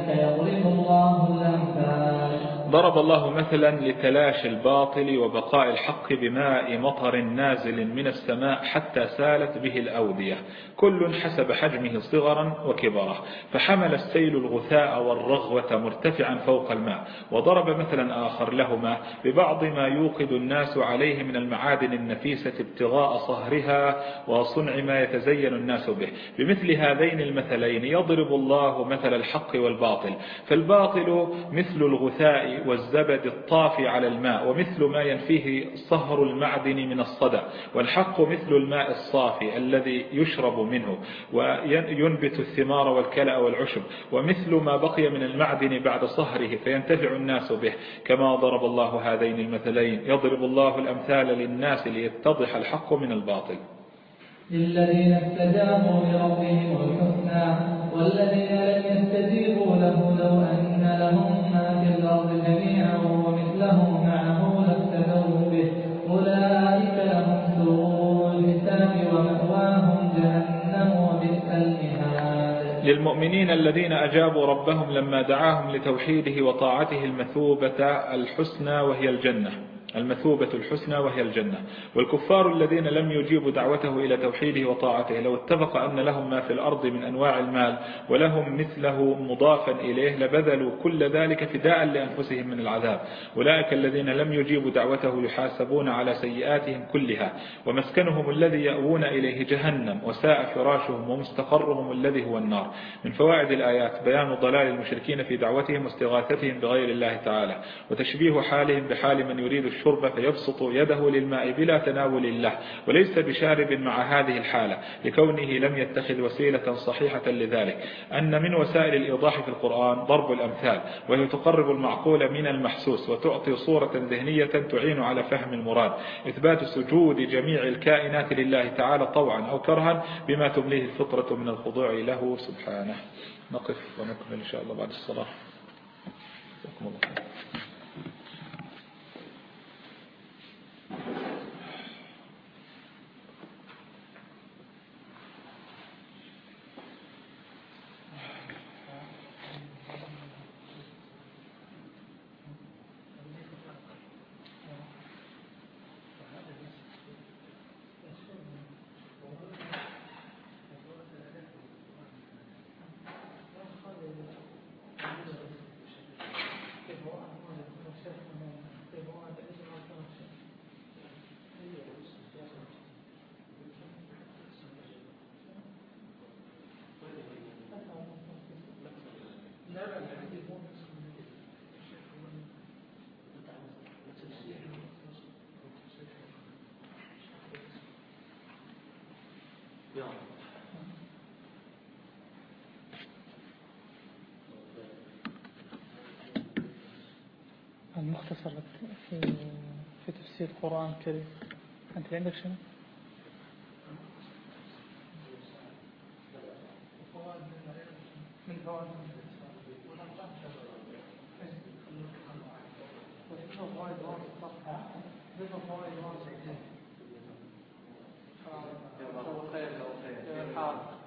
ضرب الله مثلا لتلاشي الباطل وبقاء الحق بماء مطر نازل من السماء حتى سالت به الأودية. كل حسب حجمه صغرا وكبرا فحمل السيل الغثاء والرغوة مرتفعا فوق الماء. وضرب مثلا آخر لهما ببعض ما يوقد الناس عليه من المعادن النفيسة ابتغاء صهرها وصنع ما يتزين الناس به. بمثل هذين المثلين يضرب الله مثل الحق والباطل. فالباطل مثل الغثاء والزبد الطافي على الماء ومثل ما ينفيه صهر المعدن من الصدى والحق مثل الماء الصافي الذي يشرب منه وينبت الثمار والكلأ والعشب ومثل ما بقي من المعدن بعد صهره فينتفع الناس به. كما ضرب الله هذين المثلين يضرب الله الأمثال للناس ليتضح الحق من الباطل. للذين استجابوا لربهم الحسنى والذين لم يستجيبوا له لو أن لهم الأرض جميعا ومثله معه لافتدوا به. أولئك لهم سوء الحساب ومأواهم جهنم وبئس للمؤمنين الذين أجابوا ربهم لما دعاهم لتوحيده وطاعته المثوبة الحسنى وهي الجنة. المثوبة الحسنى وهي الجنة. والكفار الذين لم يجيبوا دعوته إلى توحيده وطاعته لو اتفق أن لهم ما في الأرض من أنواع المال ولهم مثله مضافا إليه لبذلوا كل ذلك فداء لأنفسهم من العذاب. أولئك الذين لم يجيبوا دعوته يحاسبون على سيئاتهم كلها ومسكنهم الذي يأوون إليه جهنم وساء فراشهم ومستقرهم الذي هو النار. من فوائد الآيات بيان ضلال المشركين في دعوتهم واستغاثتهم بغير الله تعالى وتشبيه حالهم بحال من يريد الشرب فيبسط يده للماء بلا تناول له وليس بشارب مع هذه الحالة لكونه لم يتخذ وسيلة صحيحة لذلك. أن من وسائل الإيضاح في القرآن ضرب الأمثال وهي تقرب المعقول من المحسوس وتعطي صورة ذهنية تعين على فهم المراد. إثبات سجود جميع الكائنات لله تعالى طوعا أو كرها بما تمليه الفطرة من الخضوع له سبحانه. نقف ونكمل إن شاء الله بعد الصلاة. الله المختصر في في تفسير القرآن الكريم أنت عندك شنو؟ من 对吧？OK OK，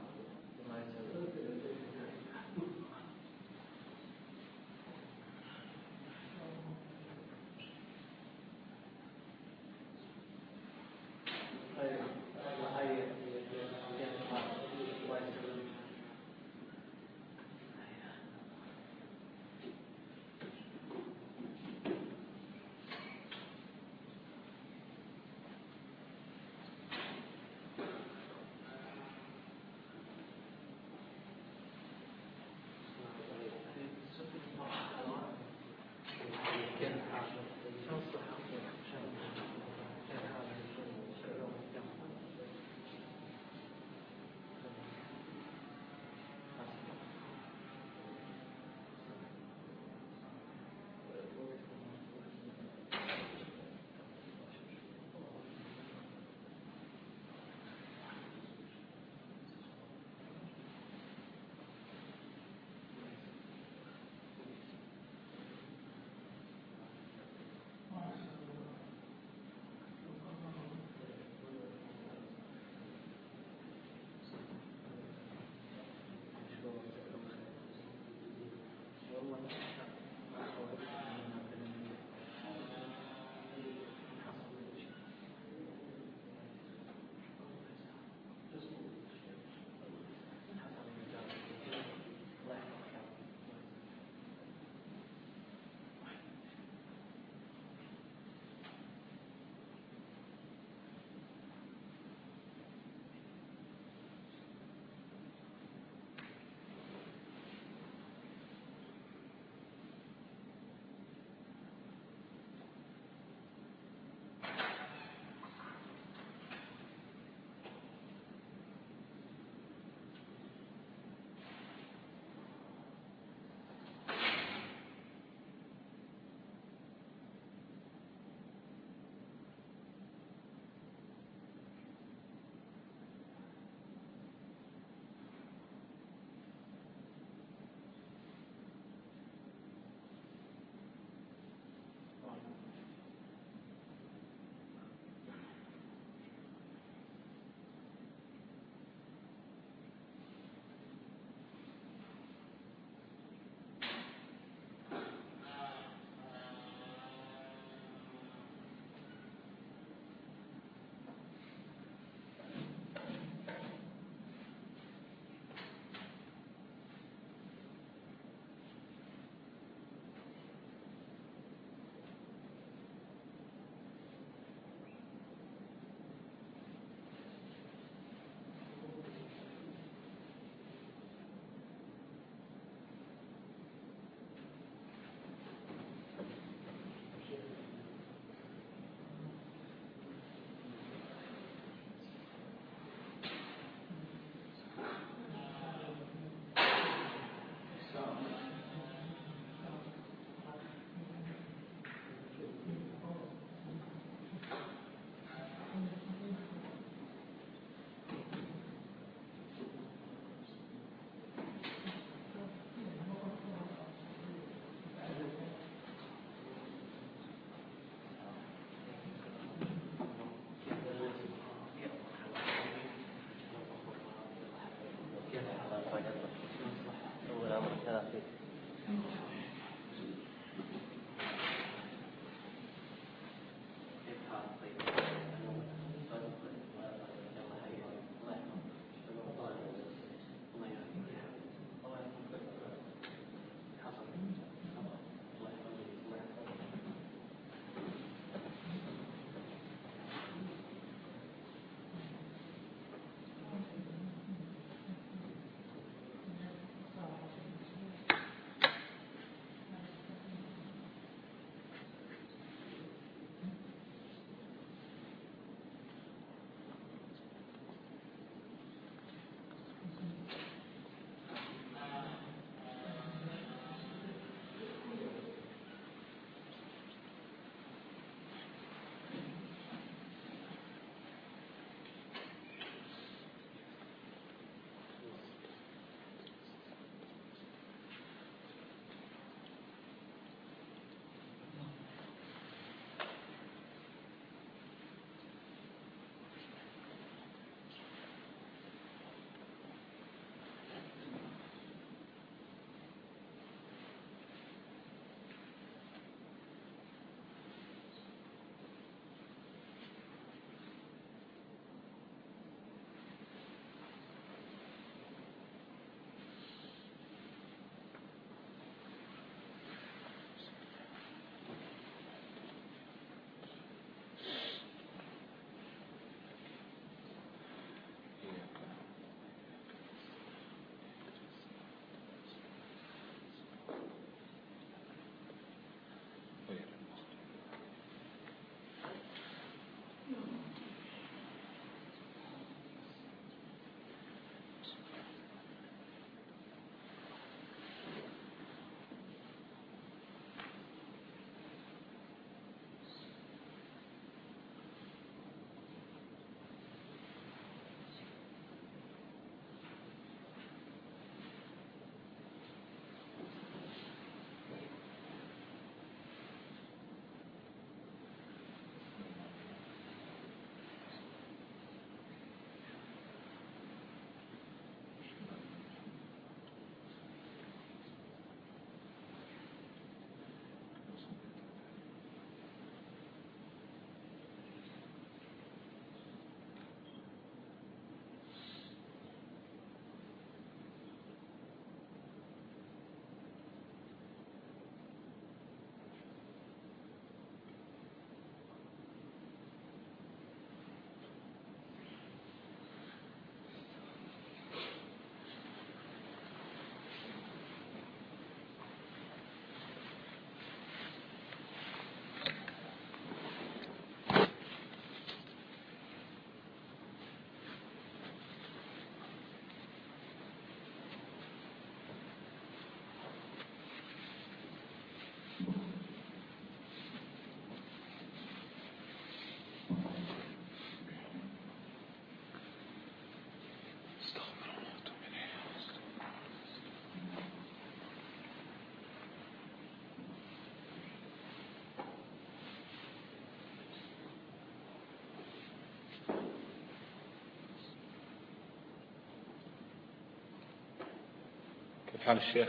حال الشيخ.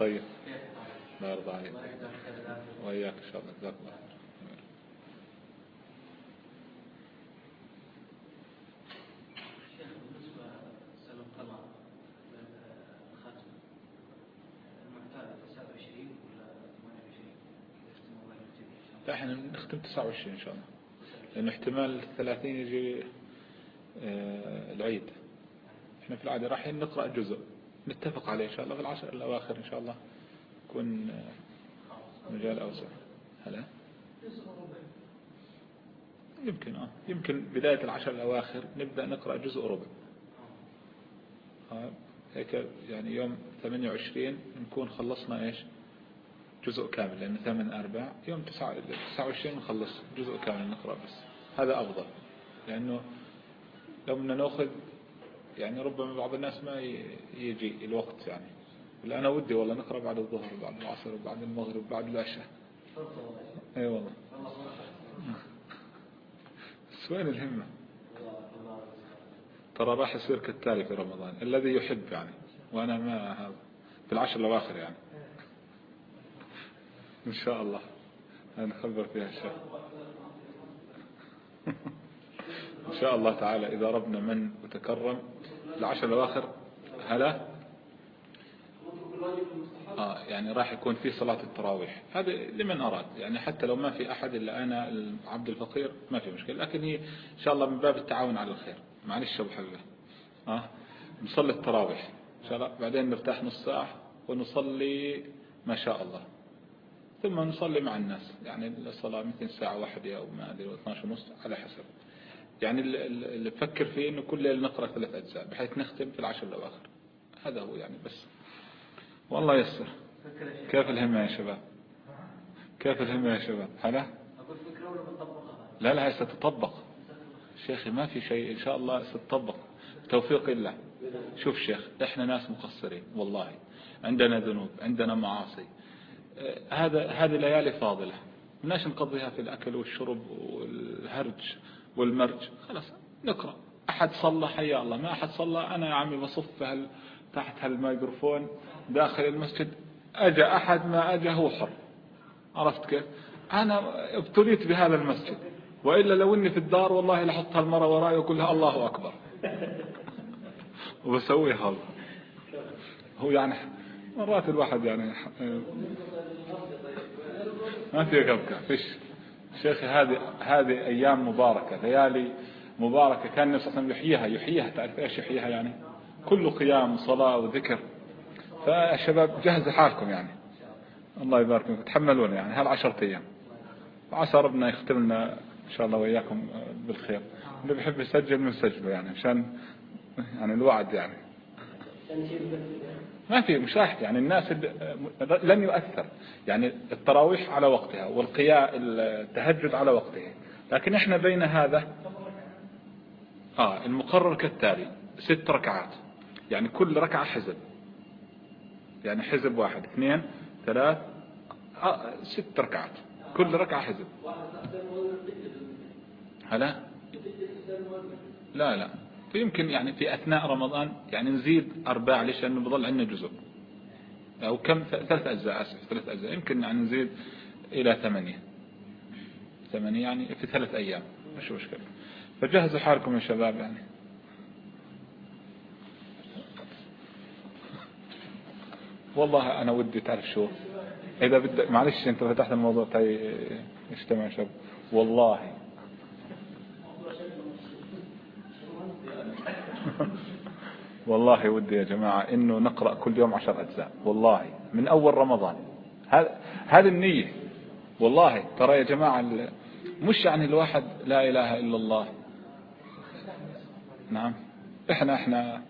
طيب. الله يرضى عليك. وإياك إن شاء الله. جزاك الله لا إحنا نختم 29 إن شاء الله. لأنه احتمال 30 يجي آه، العيد. إحنا في العادة رايحين نقرأ جزء. نتفق عليه إن شاء الله. في العشر الأواخر إن شاء الله يكون آه، مجال أوسع. هلا؟ يمكن آه. يمكن بداية العشر الأواخر نبدأ نقرأ جزء ربع آه، هيك يعني يوم 28 نكون خلصنا إيش؟ جزء كامل لأنه ثمان أرباع يوم تسعة وعشرين نخلص جزء كامل نقرأ بس. هذا أفضل لأنه لو بدنا نأخذ يعني ربما بعض الناس ما يجي الوقت يعني. أنا ودي والله نقرأ بعد الظهر وبعد العصر وبعد المغرب وبعد العشاء. أي والله. بس وين الهمة؟ ترى راح يصير كالتالي في رمضان الذي يحب يعني. وأنا ما هذا. في العشر الأواخر يعني. إن شاء الله. هنخبر فيها الشيخ إن شاء الله تعالى إذا ربنا من وتكرم العشر الأواخر هلا؟ آه يعني راح يكون في صلاة التراويح. هذا لمن أراد. يعني حتى لو ما في أحد إلا أنا العبد الفقير ما في مشكلة. لكن هي إن شاء الله من باب التعاون على الخير. معلش أبو حبيبة. آه نصلي التراويح. إن شاء الله. بعدين نرتاح نص ساعة ونصلي ما شاء الله. ثم نصلي مع الناس. يعني الصلاة مثل ساعة واحدة أو ما أدري 12 ونص على حسب. يعني اللي بفكر فيه إنه كل ليلة نقرأ ثلاث أجزاء بحيث نختم في العشر الأواخر. هذا هو يعني بس. والله يسر. كيف الهمة يا شباب؟ كيف الهمة يا شباب؟ هلا؟ لا لا ستطبق. شيخي ما في شيء إن شاء الله ستطبق. توفيق الله شوف شيخ إحنا ناس مقصرين والله. عندنا ذنوب عندنا معاصي. هذا هذه ليالي فاضلة. الناس نقضيها في الأكل والشرب والهرج. والمرج. خلاص نقرأ. أحد صلى حيا الله. ما أحد صلى أنا يا عمي بصف هال تحت هالميكروفون داخل المسجد. أجى أحد ما أجى هو حر. عرفت كيف؟ أنا ابتليت بهذا المسجد. وإلا لو إني في الدار والله لحط هالمرة وراي وأقول لها الله أكبر. وبسويها هو يعني مرات الواحد يعني ما في كبكة. فيش. شيخي هذه هذه أيام مباركة ليالي مباركة كان النبي صلى الله عليه وسلم يحييها يحييها تعرف إيش يحييها يعني؟ كل قيام وصلاة وذكر. فالشباب جهزوا حالكم يعني. الله يبارك فيكم. تحملون يعني هالعشرة أيام. وعسى ربنا يختم لنا إن شاء الله وإياكم بالخير. اللي بيحب يسجل من سجله يعني عشان يعني الوعد يعني. ما في مشاهد يعني الناس لم يؤثر. يعني التراويح على وقتها والقياء التهجد على وقته لكن إحنا بين هذا آه المقرر كالتالي ست ركعات. يعني كل ركعة حزب. يعني حزب واحد اثنين ثلاث آه ست ركعات. كل ركعة حزب. هلا؟ لا لا. فيمكن يعني في أثناء رمضان يعني نزيد أرباع ليش؟ لأنه بضل عندنا جزء. أو كم؟ ثلاث أجزاء أسف ثلاث أجزاء. يمكن يعني نزيد إلى ثمانية. ثمانية يعني في ثلاث أيام مش مشكلة. فجهزوا حالكم يا شباب يعني. والله أنا ودي تعرف شو إذا بدك معلش أنت فتحت الموضوع تاي اجتمع شباب. والله. والله ودي يا جماعة إنه نقرأ كل يوم عشر أجزاء. والله من أول رمضان. هذه النية. والله ترى يا جماعة مش يعني الواحد لا إله إلا الله. نعم. إحنا إحنا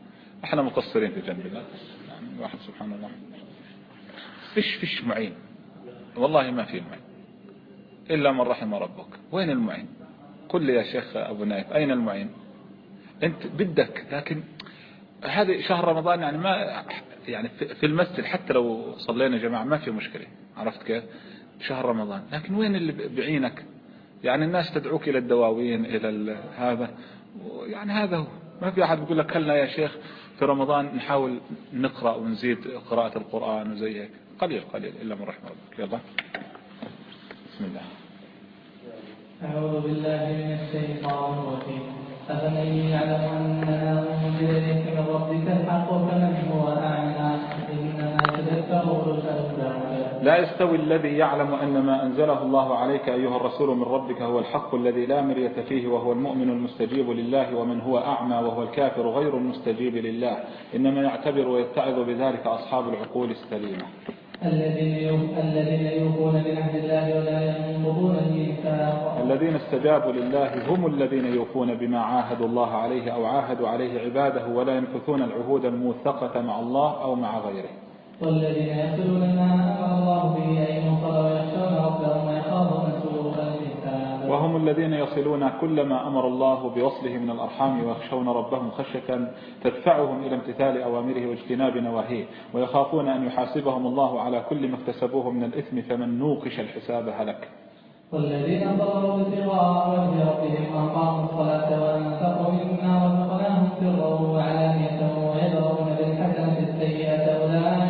إحنا مقصرين في جنب الله. يعني الواحد سبحان الله. فيش فيش معين. والله ما في معين. إلا من رحم ربك. وين المعين؟ قل لي يا شيخ أبو نايف. أين المعين؟ أنت بدك لكن هذا شهر رمضان يعني ما يعني في المسجد حتى لو صلينا جماعة ما في مشكلة عرفت كيف؟ شهر رمضان. لكن وين اللي بعينك؟ يعني الناس تدعوك إلى الدواوين إلى هذا. يعني هذا هو. ما في أحد بيقول لك هلا يا شيخ في رمضان نحاول نقرأ ونزيد قراءة القرآن وزي هيك. قليل قليل إلا من رحمة ربك. يلا. بسم الله. أعوذ بالله من الشيطان الرجيم. أفمن يعلم أننا أنزل إليك من ربك الحق كمن هو أعمى؟ إنما يتذكر أولو لا يستوي الذي يعلم أن ما أنزله الله عليك أيها الرسول من ربك هو الحق الذي لا مرية فيه وهو المؤمن المستجيب لله ومن هو أعمى وهو الكافر غير المستجيب لله. إنما يعتبر ويتعظ بذلك أصحاب العقول السليمة. الذين الذين يوفون بعهد الله ولا ينقضون الميثاق. الذين استجابوا لله هم الذين يوفون بما عاهدوا الله عليه أو عاهدوا عليه عباده ولا ينفثون العهود الموثقة مع الله أو مع غيره. والذين يصلون ما أمر الله به أن يوصل ويخشون ربهم ويخافون سوء وهم الذين يصلون كل ما أمر الله بوصله من الأرحام ويخشون ربهم خشية تدفعهم إلى امتثال أوامره واجتناب نواهيه ويخافون أن يحاسبهم الله على كل ما اكتسبوه من الإثم فمن نوقش الحساب هلك. والذين صبروا ابتغاء وجه ربهم وأقاموا الصلاة وأنفقوا مما رزقناهم سرا وعلانية ويدرؤون بالحسنة السيئة أولئك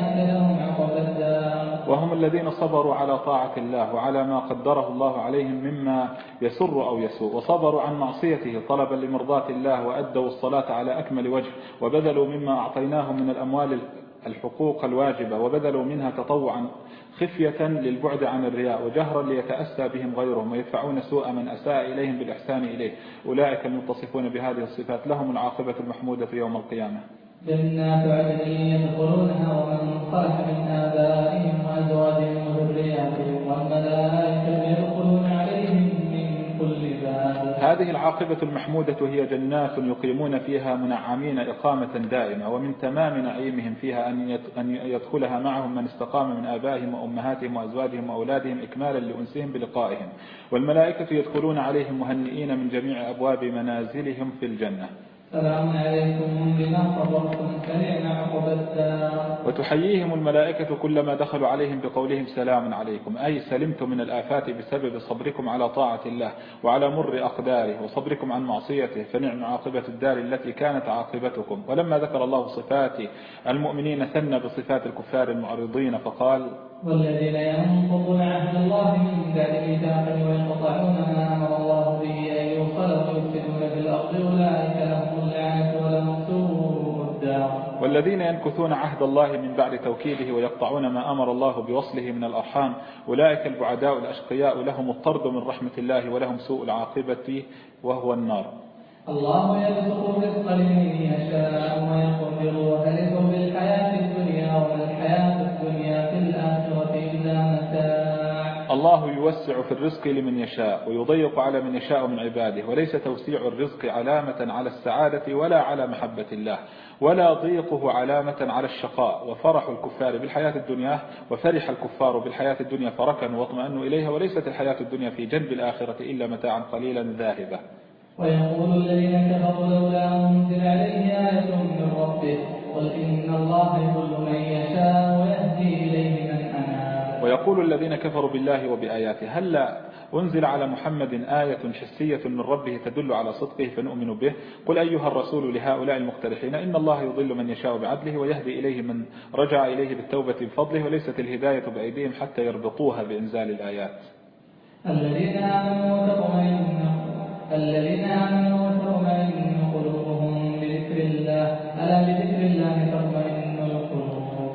وهم الذين صبروا على طاعة الله وعلى ما قدره الله عليهم مما يسر أو يسوء وصبروا عن معصيته طلبا لمرضاة الله وأدوا الصلاة على أكمل وجه وبذلوا مما أعطيناهم من الأموال الحقوق الواجبة وبذلوا منها تطوعا خفية للبعد عن الرياء وجهرا ليتأسى بهم غيرهم ويدفعون سوء من أساء إليهم بالإحسان إليه. أولئك المتصفون بهذه الصفات لهم العاقبة المحمودة في يوم القيامة. جنات عدن يدخلونها ومن صلح من آبائهم وأزواجهم وذرياتهم والملائكة يدخلون عليهم من كل باب. هذه العاقبة المحمودة هي جنات يقيمون فيها منعمين إقامة دائمة ومن تمام نعيمهم فيها أن يدخلها معهم من استقام من آبائهم وأمهاتهم وأزواجهم وأولادهم إكمالا لأنسهم بلقائهم. والملائكة يدخلون عليهم مهنئين من جميع أبواب منازلهم في الجنة. سلام عليكم. بما صبرتم فنعم عقبى الدار وتحييهم الملائكة كلما دخلوا عليهم بقولهم سلام عليكم. أي سلمتم من الآفات بسبب صبركم على طاعة الله وعلى مر أقداره وصبركم عن معصيته فنعم عاقبة الدار التي كانت عاقبتكم. ولما ذكر الله صفات المؤمنين ثنى بصفات الكفار المعرضين فقال والذين ينقضون عهد الله من بعد ميثاقه ويقطعون ما أمر الله به أن يوصل ويفسدون في الأرض أولئك لهم والذين ينكثون عهد الله من بعد توكيده ويقطعون ما أمر الله بوصله من الأرحام أولئك البعداء الأشقياء لهم الطرد من رحمة الله ولهم سوء العاقبة وهو النار. الله يرزق الرزق لمن يشاء ويقدر وهلك بالحياة الدنيا وما الحياة الدنيا في الآخرة إلا متاع. الله يوسع في الرزق لمن يشاء ويضيق على من يشاء من عباده وليس توسيع الرزق علامة على السعادة ولا على محبة الله ولا ضيقه علامة على الشقاء. وفرح الكفار بالحياة الدنيا وفرح الكفار بالحياة الدنيا فركنوا واطمأنوا إليها وليست الحياة الدنيا في جنب الآخرة إلا متاعا قليلا ذاهبة. ويقول الذين كفروا لولا أنزل عليه آية من ربه قل إن الله يضل من يشاء ويهدي إليه ويقول الذين كفروا بالله وبآياته هل أنزل على محمد آية حسية من ربه تدل على صدقه فنؤمن به؟ قل أيها الرسول لهؤلاء المقترحين إن الله يضل من يشاء بعدله ويهدي إليه من رجع إليه بالتوبة بفضله وليست الهداية بأيديهم حتى يربطوها بإنزال الآيات. الذين آمنوا وتطمئن الذين آمنوا وتطمئن قلوبهم بذكر الله ألا بذكر الله تطمئن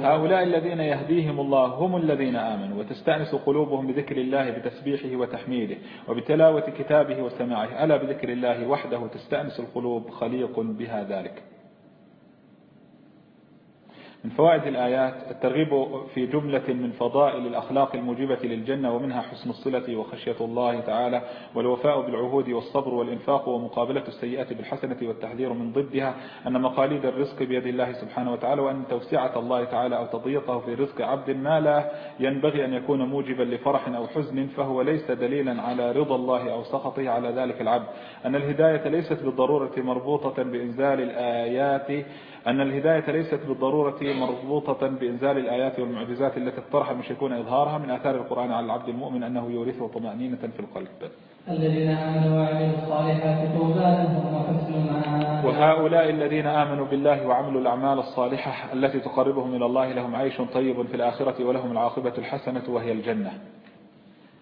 هؤلاء الذين يهديهم الله هم الذين آمنوا وتستأنس قلوبهم بذكر الله بتسبيحه وتحميده وبتلاوة كتابه وسماعه ألا بذكر الله وحده تستأنس القلوب خليق بها ذلك. من فوائد الآيات الترغيب في جملة من فضائل الأخلاق الموجبة للجنة ومنها حسن الصلة وخشية الله تعالى والوفاء بالعهود والصبر والإنفاق ومقابلة السيئات بالحسنة والتحذير من ضدها أن مقاليد الرزق بيد الله سبحانه وتعالى وأن توسعة الله تعالى أو تضييقه في رزق عبد ما لا ينبغي أن يكون موجبا لفرح أو حزن فهو ليس دليلا على رضا الله أو سخطه على ذلك العبد. أن الهداية ليست بالضرورة مربوطة بإنزال الآيات أن الهداية ليست بالضرورة مربوطة بإنزال الآيات والمعجزات التي اقترح المشركون إظهارها من آثار القرآن على العبد المؤمن أنه يورثه طمأنينة في القلب. الذين آمنوا وعملوا الصالحات طوبى لهم وحسن مآب. هؤلاء الذين آمنوا بالله وعملوا الأعمال الصالحة التي تقربهم إلى الله لهم عيش طيب في الآخرة ولهم العاقبة الحسنة وهي الجنة.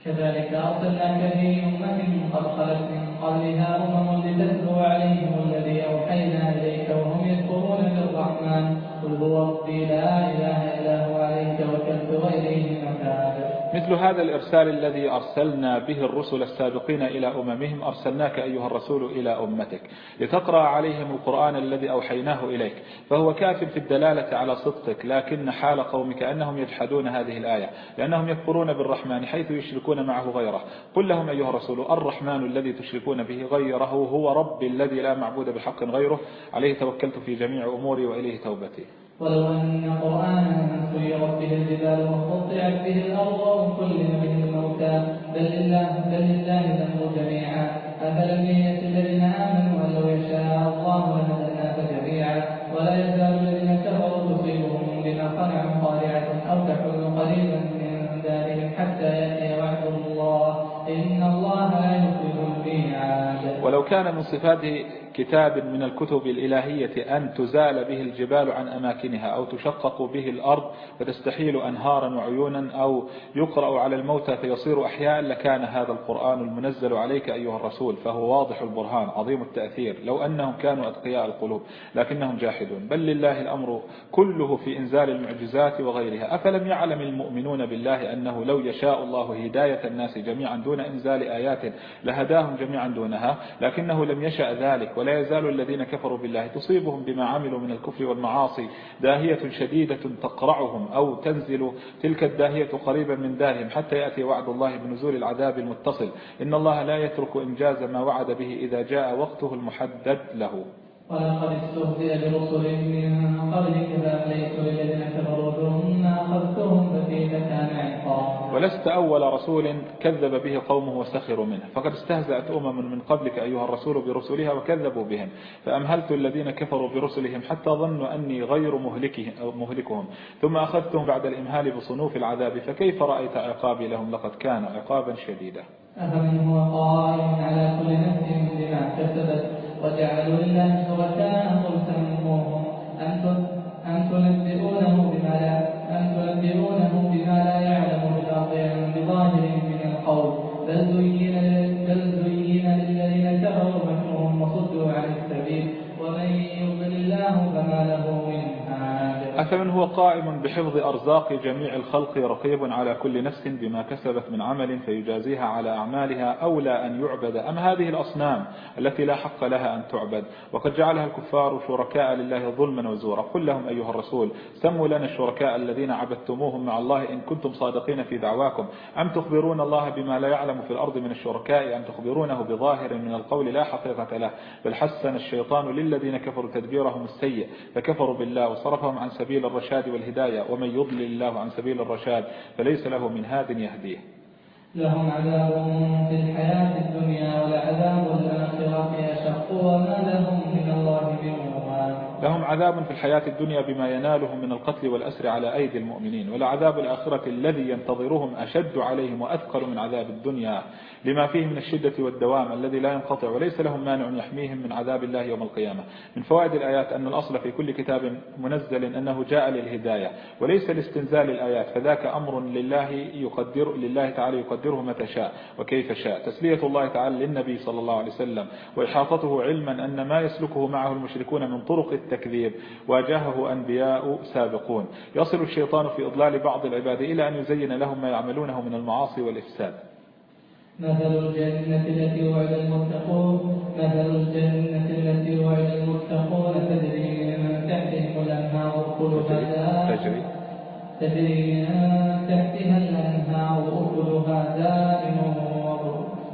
كذلك أرسلناك في أمة قد خلت من قبلها أمم لتتلو عليهم الذي أوحينا إليك وهم يكفرون بالرحمن قل هو ربي لا إله إلا هو عليه توكلت وإليه متاب مثل هذا الإرسال الذي أرسلنا به الرسل السابقين إلى أممهم أرسلناك أيها الرسول إلى أمتك لتقرأ عليهم القرآن الذي أوحيناه إليك فهو كاف في الدلالة على صدقك لكن حال قومك أنهم يجحدون هذه الآية لأنهم يكفرون بالرحمن حيث يشركون معه غيره. قل لهم أيها الرسول الرحمن الذي تشركون به غيره هو ربي الذي لا معبود بحق غيره عليه توكلت في جميع أموري وإليه توبتي. ولو أن قرآنا سيرت به الجبال وقطعت به الأرض وكلم به الموتى بل لله بل لله الأمر جميعا. أفلم يأت الذين آمنوا أن لو يشاء الله لهدى الناس جميعا ولا يزال الذين كفروا تصيبهم بما صنعوا قارعة أو تحل قريبا من دارهم حتى يأتي وعد الله. إن الله لا يخلف الميعاد. ولو كان من صفات كتاب من الكتب الإلهية أن تزال به الجبال عن أماكنها أو تشقق به الأرض فتستحيل أنهارا وعيونا أو يقرأ على الموتى فيصير أحياء لكان هذا القرآن المنزل عليك أيها الرسول فهو واضح البرهان عظيم التأثير لو أنهم كانوا أتقياء القلوب لكنهم جاحدون. بل لله الأمر كله في إنزال المعجزات وغيرها. أفلم يعلم المؤمنون بالله أنه لو يشاء الله هداية الناس جميعا دون إنزال آيات لهداهم جميعا دونها لكنه لم يشأ ذلك ولا يزال الذين كفروا بالله تصيبهم بما عملوا من الكفر والمعاصي داهية شديدة تقرعهم أو تنزل تلك الداهية قريبا من دارهم حتى يأتي وعد الله بنزول العذاب المتصل. إن الله لا يترك إنجاز ما وعد به إذا جاء وقته المحدد له. ولقد استهزئ برسل من قبلك فأمليت للذين كفروا ثم أخذتهم فكيف كان عقاب؟ ولست أول رسول كذب به قومه وسخروا منه. فقد استهزأت أمم من قبلك أيها الرسول برسلها وكذبوا بهم. فأمهلت الذين كفروا برسلهم حتى ظنوا أني غير مهلكهم. ثم أخذتهم بعد الإمهال بصنوف العذاب فكيف رأيت عقابي لهم؟ لقد كان عقابا شديدا. أفمن هو قائم على كل نفس بما كسبت؟ وجعلوا لله شركاء قل سموهم أن تنبئونه بما لا أن تنبئونه بما لا يعلم في الأرض بظاهر من القول. بل زين أفمن هو قائم بحفظ أرزاق جميع الخلق رقيب على كل نفس بما كسبت من عمل فيجازيها على أعمالها أولى أن يعبد. أم هذه الأصنام التي لا حق لها أن تعبد؟ وقد جعلها الكفار شركاء لله ظلما وزورا. قل لهم أيها الرسول سموا لنا الشركاء الذين عبدتموهم مع الله إن كنتم صادقين في دعواكم. أم تخبرون الله بما لا يعلم في الأرض من الشركاء؟ أم تخبرونه بظاهر من القول لا حقيقة له؟ بل حسن الشيطان للذين كفروا تدبيرهم السيء فكفروا بالله وصرفهم عن سبيل سبيل الرشاد والهداية ومن يضلل الله عن سبيل الرشاد فليس له من هاد يهديه. لهم عذاب في الحياة الدنيا ولعذاب الآخرة أشق وما لهم من الله من لهم عذاب في الحياة الدنيا بما ينالهم من القتل والأسر على أيدي المؤمنين ولعذاب الآخرة الذي ينتظرهم أشد عليهم وأثقل من عذاب الدنيا. لما فيه من الشدة والدوام الذي لا ينقطع وليس لهم مانع يحميهم من عذاب الله يوم القيامة. من فوائد الآيات أن الأصل في كل كتاب منزل أنه جاء للهداية وليس لاستنزال الآيات فذاك أمر لله يقدر لله تعالى يقدره متى شاء وكيف شاء. تسلية الله تعالى للنبي صلى الله عليه وسلم وإحاطته علما أن ما يسلكه معه المشركون من طرق التكذيب واجهه أنبياء سابقون. يصل الشيطان في إضلال بعض العباد إلى أن يزين لهم ما يعملونه من المعاصي والإفساد. مثل الجنة التي وعد المتقون مثل الجنة التي وعد المتقون تجري من تحتهم الأنهار أكلها تجري. تجري من تحتها الأنهار أكلها دائم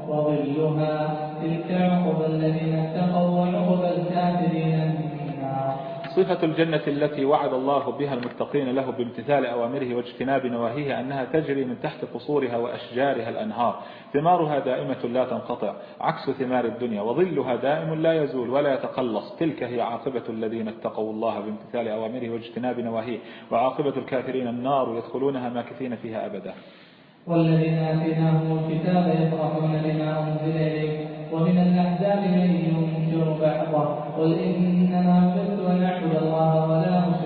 وظلها. تلك عقب الذين اتقوا وعقب الكافرين صفة الجنة التي وعد الله بها المتقين له بامتثال أوامره واجتناب نواهيه أنها تجري من تحت قصورها وأشجارها الأنهار. ثمارها دائمة لا تنقطع عكس ثمار الدنيا وظلها دائم لا يزول ولا يتقلص. تلك هي عاقبة الذين اتقوا الله بامتثال أوامره واجتناب نواهيه وعاقبة الكافرين النار يدخلونها ماكثين فيها أبدا. والذين آتيناهم الكتاب يفرحون بما أنزل إليك ومن الأحزاب من ينكر بعضه قل إنما أمرت أن أعبد الله ولا أشرك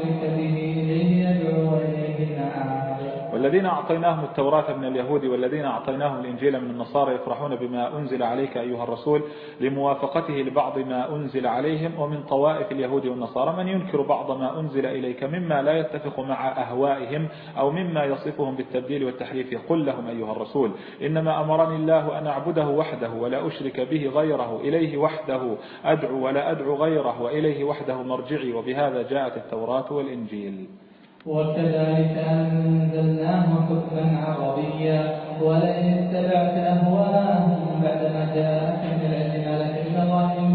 والذين أعطيناهم التوراة من اليهود والذين أعطيناهم الإنجيل من النصارى يفرحون بما أنزل عليك أيها الرسول لموافقته لبعض ما أنزل عليهم ومن طوائف اليهود والنصارى. من ينكر بعض ما أنزل إليك مما لا يتفق مع أهوائهم أو مما يصفهم بالتبديل والتحريف. قل لهم أيها الرسول إنما أمرني الله أن أعبده وحده ولا أشرك به غيره إليه وحده أدعو ولا أدعو غيره وإليه وحده مرجعي. وبهذا جاءت التوراة والإنجيل. وكذلك أنزلناه حكما عربيا ولئن اتبعت أهواءهم بعدما جاءك من العلم لك ولي ولا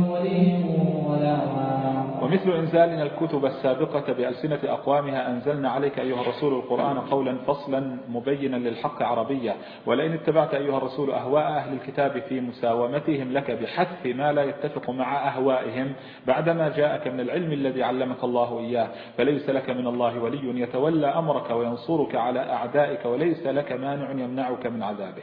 ومثل إنزالنا الكتب السابقة بألسنة أقوامها أنزلنا عليك أيها الرسول القرآن قولا فصلا مبينا للحق عربية. ولئن اتبعت أيها الرسول أهواء أهل الكتاب في مساومتهم لك بحذف ما لا يتفق مع أهوائهم بعدما جاءك من العلم الذي علمك الله إياه. فليس لك من الله ولي يتولى أمرك وينصرك على أعدائك وليس لك مانع يمنعك من عذابه.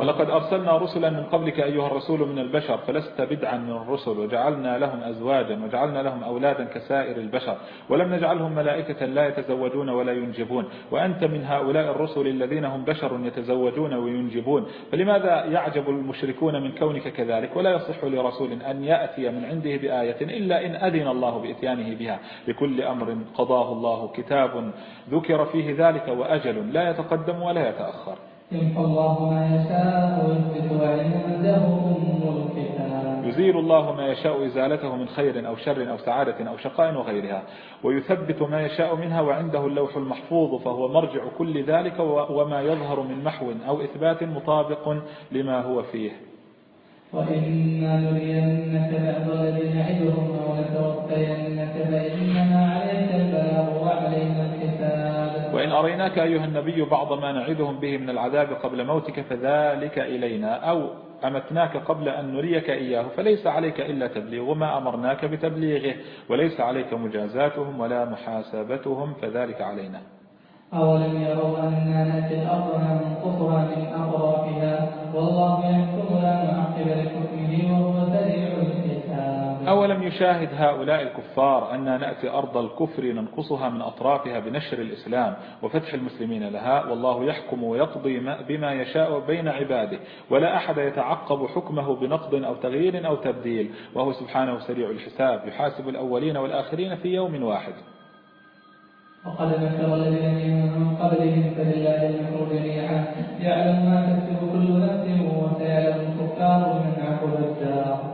ولقد أرسلنا رسلا من قبلك أيها الرسول من البشر فلست بدعا من الرسل وجعلنا لهم أزواجا وجعلنا لهم أولادا كسائر البشر ولم نجعلهم ملائكة لا يتزوجون ولا ينجبون وأنت من هؤلاء الرسل الذين هم بشر يتزوجون وينجبون فلماذا يعجب المشركون من كونك كذلك؟ ولا يصح لرسول أن يأتي من عنده بآية إلا إن أذن الله بإتيانه بها. لكل أمر قضاه الله كتاب ذكر فيه ذلك وأجل لا يتقدم ولا يتأخر. يمحو الله ما يشاء ويثبت وعنده أم الكتاب. يزيل الله ما يشاء إزالته من خير أو شر أو سعادة أو شقاء وغيرها. ويثبت ما يشاء منها وعنده اللوح المحفوظ فهو مرجع كل ذلك وما يظهر من محو أو إثبات مطابق لما هو فيه. وإما نرينك بعض الذي نعدهم أو نتوفينك أريناك أيها النبي بعض ما نعدهم به من العذاب قبل موتك فذلك إلينا أو أمتناك قبل أن نريك إياه فليس عليك إلا تبليغ ما أمرناك بتبليغه وليس عليك مجازاتهم ولا محاسبتهم فذلك علينا. أولم يروا أنا نأتي الأرض ننقصها من أطرافها والله يحكم لا معقب لحكمه وهو سريع أولم يشاهد هؤلاء الكفار أن نأتي أرض الكفر ننقصها من أطرافها بنشر الإسلام وفتح المسلمين لها؟ والله يحكم ويقضي بما يشاء بين عباده ولا أحد يتعقب حكمه بنقض أو تغيير أو تبديل وهو سبحانه سريع الحساب يحاسب الأولين والآخرين في يوم واحد. وقد مكر الذين من قبلهم فلله المكر جميعا يعلم ما تكسب كل نفس وسيعلم الكفار من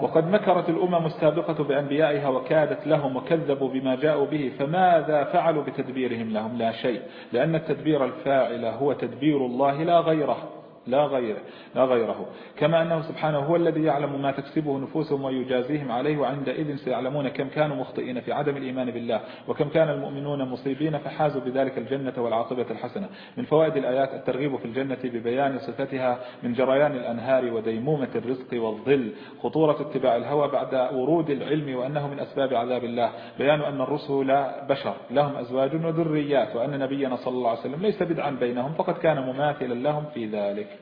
وقد مكرت الأمم السابقة بأنبيائها وكادت لهم وكذبوا بما جاءوا به فماذا فعلوا بتدبيرهم؟ لهم لا شيء لأن التدبير الفاعل هو تدبير الله لا غيره. لا غيره لا غيره. كما أنه سبحانه هو الذي يعلم ما تكسبه نفوسهم ويجازيهم عليه وعندئذ سيعلمون كم كانوا مخطئين في عدم الإيمان بالله وكم كان المؤمنون مصيبين فحازوا بذلك الجنة والعاقبة الحسنة. من فوائد الآيات الترغيب في الجنة ببيان صفتها من جريان الأنهار وديمومة الرزق والظل خطورة اتباع الهوى بعد ورود العلم وأنه من أسباب عذاب الله. بيان أن الرسل بشر لهم أزواج وذريات وأن نبينا صلى الله عليه وسلم ليس بدعا بينهم فقد كان مماثلا لهم في ذلك.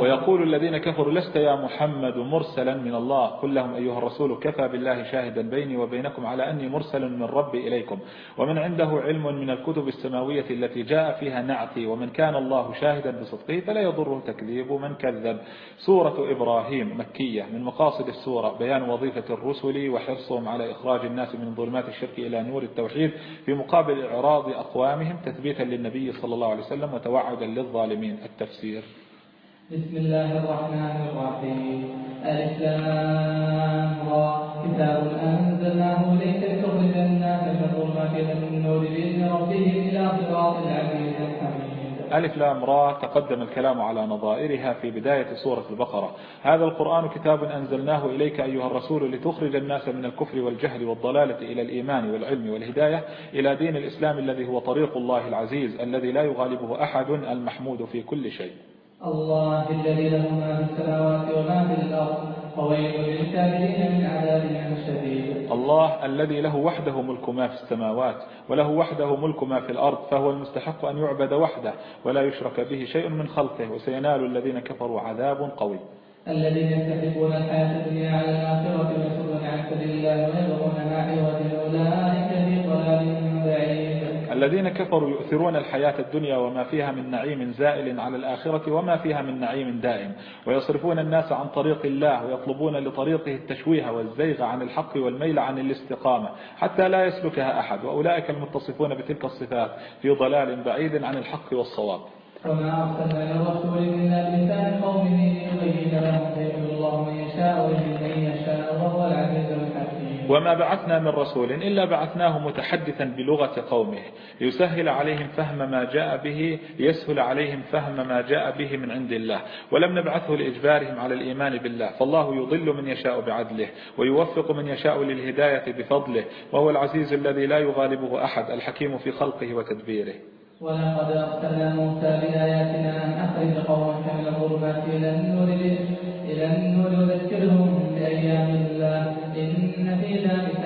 ويقول الذين كفروا لست يا محمد مرسلا من الله. قل لهم أيها الرسول كفى بالله شاهدا بيني وبينكم على أني مرسل من ربي إليكم. ومن عنده علم من الكتب السماوية التي جاء فيها نعتي ومن كان الله شاهدا بصدقه فلا يضره تكذيب من كذب. سورة إبراهيم مكية من مقاصد السورة بيان وظيفة الرسل وحرصهم على إخراج الناس من ظلمات الشرك إلى نور التوحيد في مقابل إعراض أقوامهم تثبيتا للنبي صلى الله عليه وسلم وتوعدا للظالمين. التفسير. بسم الله الرحمن الرحيم. الإسلام كتاب أنزلناه إليك لتخرج الناس من الظلمات إلى النور بإذن ربهم إلى صراط العزيز الحميد. ألف لام را. تقدم الكلام على نظائرها في بداية سورة البقرة. هذا القرآن كتاب أنزلناه إليك أيها الرسول لتخرج الناس من الكفر والجهل والضلالة إلى الإيمان والعلم والهداية إلى دين الإسلام الذي هو طريق الله العزيز الذي لا يغالبه أحد المحمود في كل شيء. الله الذي له ما في السماوات وما في الأرض وويل للكافرين من عذاب شديد. الله الذي له وحده ملك ما في السماوات وله وحده ملك ما في الأرض فهو المستحق أن يعبد وحده ولا يشرك به شيء من خلقه وسينال الذين كفروا عذاب قوي. الذين يستحبون الحياة الدنيا على الآخرة ويصدون عن سبيل الله ويبغونها عوجا أولئك في ضلال الذين كفروا يؤثرون الحياة الدنيا وما فيها من نعيم زائل على الآخرة وما فيها من نعيم دائم. ويصرفون الناس عن طريق الله ويطلبون لطريقه التشويه والزيغ عن الحق والميل عن الاستقامة حتى لا يسلكها أحد. وأولئك المتصفون بتلك الصفات في ضلال بعيد عن الحق والصواب. وما أرسلنا من رسول إلا بلسان قومه ليبين لهم فيقول الله من يشاء ويهدي من يشاء وهو العزيز وما بعثنا من رسول إلا بعثناه متحدثا بلغة قومه ليسهل عليهم فهم ما جاء به ليسهل عليهم فهم ما جاء به من عند الله. ولم نبعثه لإجبارهم على الإيمان بالله فالله يضل من يشاء بعدله ويوفق من يشاء للهداية بفضله وهو العزيز الذي لا يغالبه أحد الحكيم في خلقه وتدبيره. ولقد أرسلنا موسى بآياتنا أن أخرج قومك من الظلمات إلى النور إلى النور وذكرهم بأيام الله. إن ذلك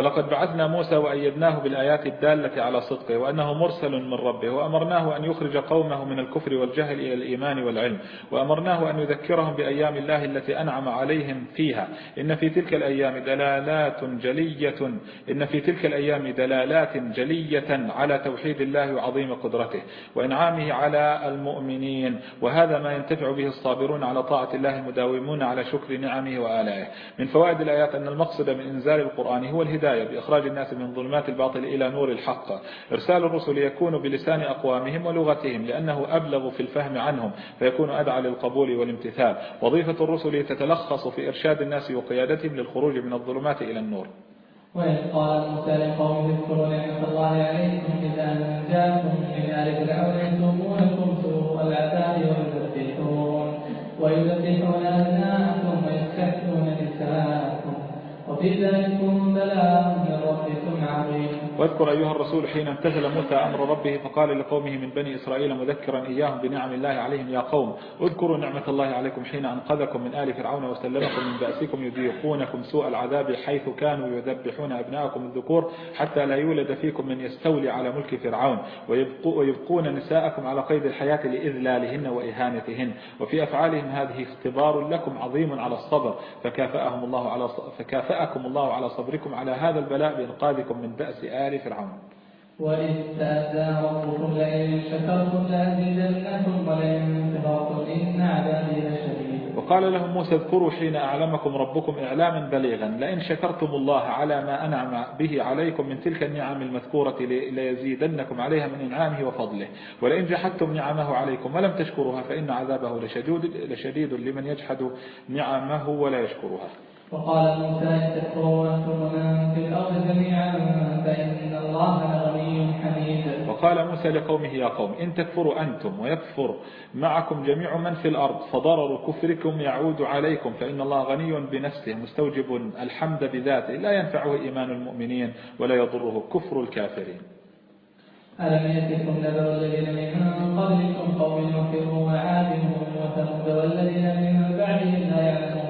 ولقد بعثنا موسى وأيدناه بالآيات الدالة على صدقه وأنه مرسل من ربه وأمرناه أن يخرج قومه من الكفر والجهل إلى الإيمان والعلم وأمرناه أن يذكرهم بأيام الله التي أنعم عليهم فيها. إن في تلك الأيام دلالات جلية إن في تلك الأيام دلالات جلية على توحيد الله وعظيم قدرته وإنعامه على المؤمنين. وهذا ما ينتفع به الصابرون على طاعة الله المداومون على شكر نعمه وآلائه. من فوائد الآيات أن المقصد من إنزال القرآن هو الهداية الهداية بإخراج الناس من ظلمات الباطل إلى نور الحق. إرسال الرسل يكون بلسان أقوامهم ولغتهم لأنه أبلغ في الفهم عنهم فيكون أدعى للقبول والامتثال. وظيفة الرسل تتلخص في إرشاد الناس وقيادتهم للخروج من الظلمات إلى النور. وإذ قال موسى لقوم اذكروا نعمة الله عليكم إذا جاءكم من آل فرعون يسومونكم سوء العذاب ويذبحون ويذبحون أبناءكم ويستحيون نساءكم وفي ذلكم بلاء من ربكم عظيم. واذكر أيها الرسول حين امتثل موسى أمر ربه فقال لقومه من بني إسرائيل مذكرا إياهم بنعم الله عليهم يا قوم اذكروا نعمة الله عليكم حين أنقذكم من آل فرعون وسلمكم من بأسكم يذيقونكم سوء العذاب حيث كانوا يذبحون أبناءكم الذكور حتى لا يولد فيكم من يستولي على ملك فرعون ويبقون نساءكم على قيد الحياة لإذلالهن وإهانتهن وفي أفعالهم هذه اختبار لكم عظيم على الصبر فكافأهم الله على فكافأكم الله على صبركم على هذا البلاء بإنقاذكم من بأس آل فرعون. وإذ تأذى ربكم لئن شكرتم لأزيدنكم ولئن كفرتم إن عذابي لشديد. وقال لهم موسى اذكروا حين أعلمكم ربكم إعلاما بليغا. لئن شكرتم الله على ما أنعم به عليكم من تلك النعم المذكورة ليزيدنكم عليها من إنعامه وفضله. ولئن جحدتم نعمه عليكم ولم تشكروها فإن عذابه لشديد, لشديد لمن يجحد نعمه ولا يشكرها. وقال موسى إن تكفروا ومن في الأرض جميعا فإن الله لغني حميد. وقال موسى لقومه يا قوم إن تكفروا أنتم ويكفر معكم جميع من في الأرض فضرر كفركم يعود عليكم فإن الله غني بنفسه مستوجب الحمد بذاته لا ينفعه إيمان المؤمنين ولا يضره كفر الكافرين. ألم يأتكم نبأ الذين من قبلكم قوم نوح وعاد وثمود والذين من بعدهم لا يعلمون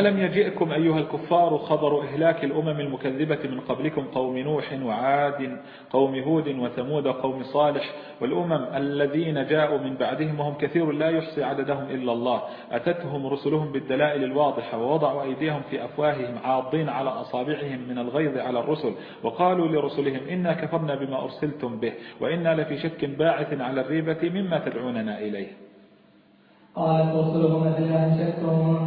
ألم يجئكم أيها الكفار خبر إهلاك الأمم المكذبة من قبلكم قوم نوح وعاد قوم هود وثمود قوم صالح والأمم الذين جاءوا من بعدهم وهم كثير لا يحصي عددهم إلا الله. أتتهم رسلهم بالدلائل الواضحة ووضعوا أيديهم في أفواههم عاضين على أصابعهم من الغيظ على الرسل وقالوا لرسلهم إنا كفرنا بما أرسلتم به وإنا لفي شك باعث على الريبة مما تدعوننا إليه. قالت رسلهم أفلا شك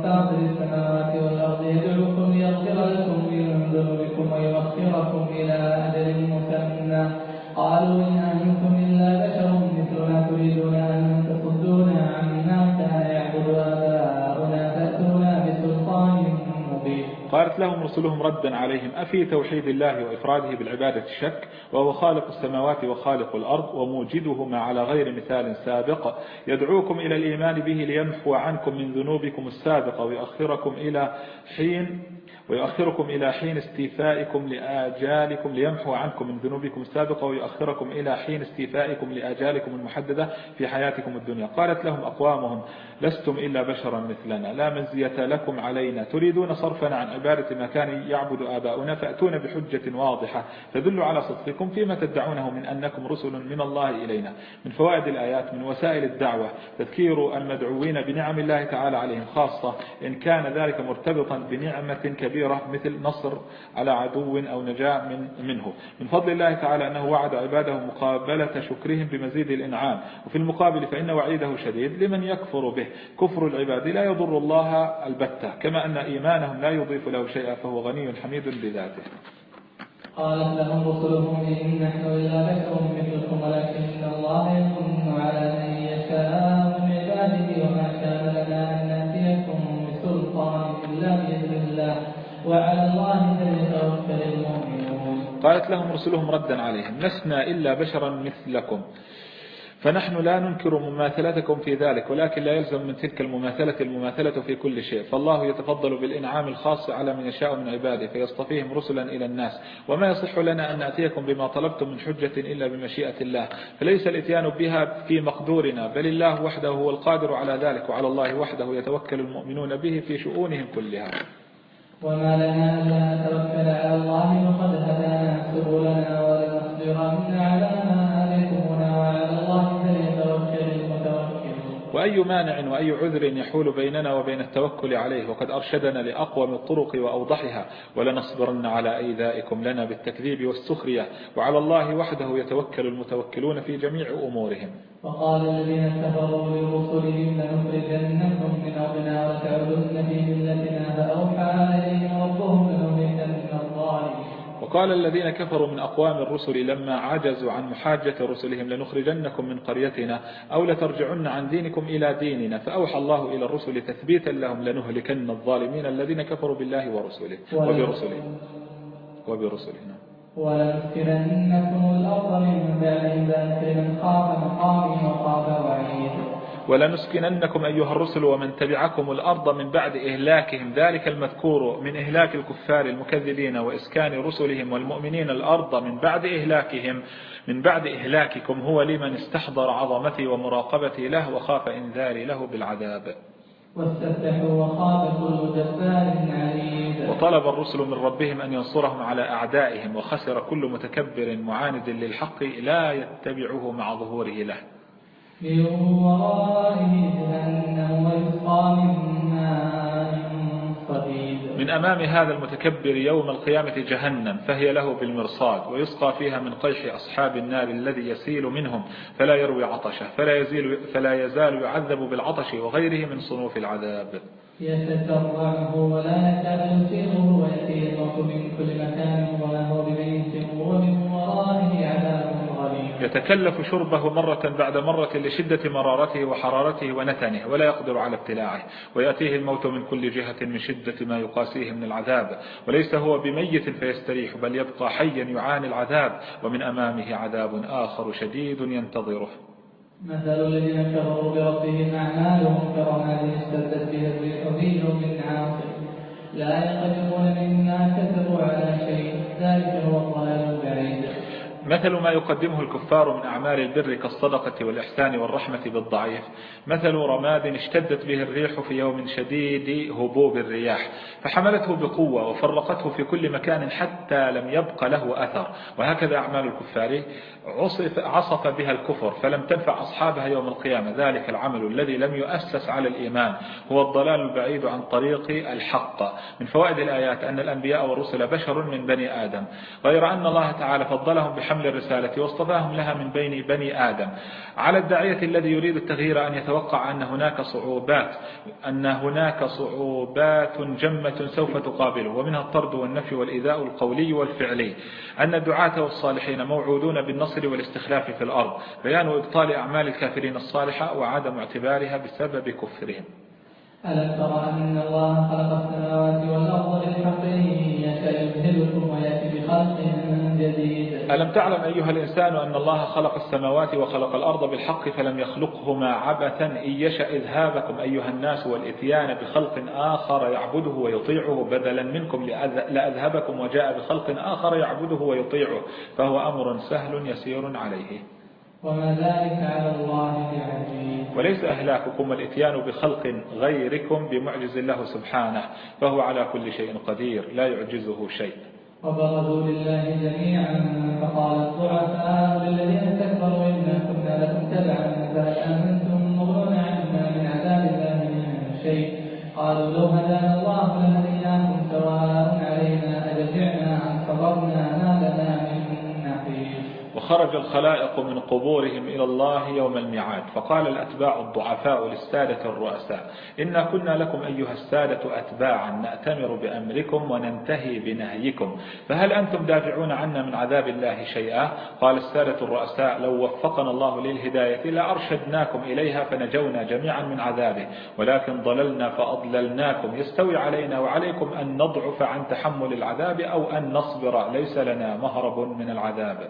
فاطر السماوات والأرض يدعوكم ليغفر لكم من ذنوبكم ويؤخركم إلى أجل مسمى قالوا إن أنتم لهم رسلهم ردا عليهم. أفي توحيد الله وإفراده بالعبادة شك وهو خالق السماوات وخالق الأرض وموجدهما على غير مثال سابق. يدعوكم إلى الإيمان به ليمحو عنكم من ذنوبكم السابقة ويؤخركم إلى حين ويؤخركم إلى حين استيفائكم لآجالكم ليمحو عنكم من ذنوبكم السابقة ويؤخركم إلى حين استيفائكم لآجالكم المحددة في حياتكم الدنيا. قالت لهم أقوامهم لستم إلا بشرا مثلنا. لا مزية لكم علينا. تريدون صرفنا عن عبادة ما كان يعبد آباؤنا فأتون بحجة واضحة. تدل على صدقكم فيما تدعونه من أنكم رسل من الله إلينا. من فوائد الآيات من وسائل الدعوة. تذكير المدعوين بنعم الله تعالى عليهم خاصة إن كان ذلك مرتبطا بنعمة كبيرة مثل نصر على عدو أو نجاة من منه. من فضل الله تعالى أنه وعد عباده مقابلة شكرهم بمزيد الإنعام. وفي المقابل فإن وعيده شديد لمن يكفر به. كفر العباد لا يضر الله البتة. كما أن إيمانهم لا يضيف له شيئا فهو غني حميد بذاته. قالت لهم رسلهم إن نحن إلا بشر مثلكم ولكن الله يمن على من يشاء من عباده وما كان لنا أن نأتيكم بسلطان إلا بإذن الله وعلى الله فليتوكل المؤمنون. قالت لهم رسلهم ردا عليهم لسنا إلا بشرا مثلكم. فنحن لا ننكر مماثلتكم في ذلك ولكن لا يلزم من تلك المماثلة المماثلة في كل شيء. فالله يتفضل بالإنعام الخاص على من يشاء من عباده فيصطفيهم رسلا إلى الناس. وما يصح لنا أن نأتيكم بما طلبتم من حجة إلا بمشيئة الله. فليس الإتيان بها في مقدورنا بل الله وحده هو القادر على ذلك وعلى الله وحده يتوكل المؤمنون به في شؤونهم كلها. وما لنا ألا نتوكل على الله وقد هدانا سبلنا ولنصبرن على ما وأي مانع وأي عذر يحول بيننا وبين التوكل عليه وقد أرشدنا لأقوم الطرق وأوضحها ولنصبرن على أيذائكم لنا بالتكذيب والسخرية وعلى الله وحده يتوكل المتوكلون في جميع أمورهم. وقال الذين كفروا لرسلهم لنخرجنكم من أرضنا وتعودن في ملتنا فأوحى إليهم ربهم وقال الذين كفروا من أقوام الرسل لما عجزوا عن محاجة رسلهم لنخرجنكم من قريتنا أو لترجعن عن دينكم إلى ديننا فأوحى الله إلى الرسل تثبيتا لهم لنهلكن الظالمين الذين كفروا بالله ورسوله وبرسله وبرسله نعم. ولنسكننكم الأرض من ذلك من خاف مقامي وخاف وعيد ولنسكننكم أيها الرسل ومن تبعكم الأرض من بعد إهلاكهم. ذلك المذكور من إهلاك الكفار المكذبين وإسكان رسلهم والمؤمنين الأرض من بعد إهلاكهم من بعد إهلاككم. هو لمن استحضر عظمتي ومراقبتي له وخاف إنذاري له بالعذاب. واستفتحوا وخاب كل جبار عنيد وطلب الرسل من ربهم أن ينصرهم على أعدائهم وخسر كل متكبر معاند للحق لا يتبعه مع ظهوره له. من ورائه جهنم ويسقى من ماء صديد من أمام هذا المتكبر يوم القيامة جهنم فهي له بالمرصاد ويسقى فيها من قيح أصحاب النار الذي يسيل منهم فلا يروي عطشه فلا, يزيل فلا يزال يعذب بالعطش وغيره من صنوف العذاب. يتسرعه ولا يكاد يسيره من كل مكان وما هو بميت ومن ورائه عذاب. يتكلف شربه مرة بعد مرة لشدة مرارته وحرارته ونتنه ولا يقدر على ابتلاعه ويأتيه الموت من كل جهة من شدة ما يقاسيه من العذاب. وليس هو بميت فيستريح بل يبقى حيا يعاني العذاب ومن أمامه عذاب آخر شديد ينتظره. مثل الذين كفروا بربهم أعمالهم كرماد اشتدت به الريح يوم عاصف. لا يقدرون مما كسبوا على شيء ذلك هو الضلال مثل ما يقدمه الكفار من أعمال البر كالصدقة والإحسان والرحمة بالضعيف. مثل رماد اشتدت به الريح في يوم شديد هبوب الرياح فحملته بقوة وفرقته في كل مكان حتى لم يبق له أثر. وهكذا أعمال الكفار. عصف, عصف بها الكفر فلم تنفع أصحابها يوم القيامة. ذلك العمل الذي لم يؤسس على الإيمان. هو الضلال البعيد عن طريق الحق. من فوائد الآيات أن الأنبياء والرسل بشر من بني آدم. غير أن الله تعالى فضلهم بحمل الرسالة واصطفاهم لها من بين بني آدم. على الداعية الذي يريد التغيير أن يتوقع أن هناك صعوبات أن هناك صعوبات جمة سوف تقابله. ومنها الطرد والنفي والإيذاء القولي والفعلي. أن الدعاة والصالحين موعودون بالنصر والاستخلاف في الأرض. بيان إبطال أعمال الكافرين الصالحة وعدم اعتبارها بسبب كفرهم. ألم تر أن الله خلق السماوات والأرض بالحق إن يشاء يذهبكم ويأتي بخلق جديد. ألم تعلم أيها الإنسان أن الله خلق السماوات وخلق الأرض بالحق فلم يخلقهما عبثا إن يشاء إذهابكم أيها الناس والإتيان بخلق آخر يعبده ويطيعه بدلا منكم لأذهبكم وجاء بخلق آخر يعبده ويطيعه فهو أمر سهل يسير عليه. وما ذلك على الله بعزيز. وليس أهلاككم والإتيان بخلق غيركم بمعجز الله سبحانه فهو على كل شيء قدير لا يعجزه شيء. وبرزوا لله جميعا فقال الضعفاء للذين استكبروا إنا كنا لكم تبعا فهل أنتم مغنون عنا من عذاب الله من شيء. قالوا لو هدانا الله لهديناكم سواء علينا أجزعنا أن صبرنا ما لنا وخرج الخلائق من قبورهم إلى الله يوم الميعاد. فقال الأتباع الضعفاء للسادة الرؤساء إنا كنا لكم أيها السادة أتباعا نأتمر بأمركم وننتهي بنهيكم فهل أنتم دافعون عنا من عذاب الله شيئا؟ قال السادة الرؤساء لو وفقنا الله للهداية لأرشدناكم إليها فنجونا جميعا من عذابه ولكن ضللنا فأضللناكم يستوي علينا وعليكم أن نضعف عن تحمل العذاب أو أن نصبر ليس لنا مهرب من العذاب.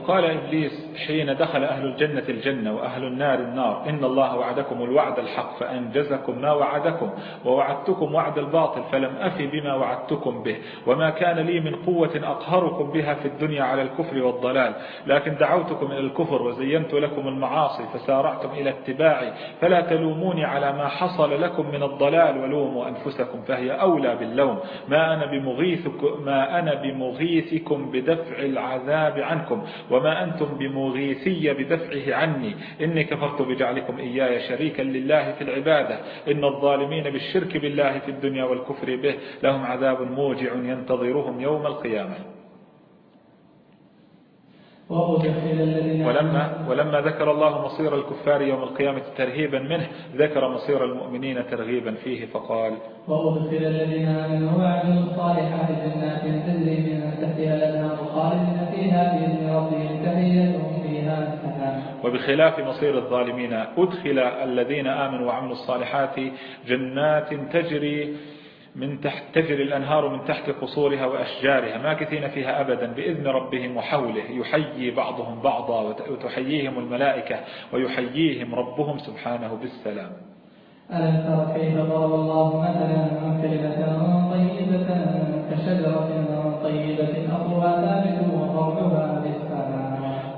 وقال إبليس حين دخل أهل الجنة الجنة وأهل النار النار إن الله وعدكم الوعد الحق فأنجزكم ما وعدكم ووعدتكم وعد الباطل فلم أفي بما وعدتكم به وما كان لي من قوة أقهركم بها في الدنيا على الكفر والضلال لكن دعوتكم إلى الكفر وزينت لكم المعاصي فسارعتم إلى اتباعي فلا تلوموني على ما حصل لكم من الضلال ولوموا أنفسكم فهي أولى باللوم. ما أنا بمغيثكم, ما أنا بمغيثكم بدفع العذاب عنكم وما أنتم المغيثي بدفعه عني. إني كفرت بجعلكم إياي شريكا لله في العبادة. إن الظالمين بالشرك بالله في الدنيا والكفر به لهم عذاب موجع ينتظرهم يوم القيامة. ولما, ولما ذكر الله مصير الكفار يوم القيامة ترهيبا منه ذكر مصير المؤمنين ترغيبا فيه فقال وأدخل الذين آمنوا. وعملوا الصالحات جنات تجري من تحتها الأنهار خالدين فيها بإذن ربهم تحيتهم فيها وبخلاف مصير الظالمين أدخل الذين آمنوا وعملوا الصالحات جنات تجري من تحت تجري الأنهار من تحت قصورها وأشجارها ماكثين فيها أبدا بإذن ربهم وحوله. يحيي بعضهم بعضا وتحييهم الملائكة ويحييهم ربهم سبحانه بالسلام. ألم تر كيف ضرب الله مثلا كلمة طيبة كشجرة طيبة أصلها ثابت وفرعها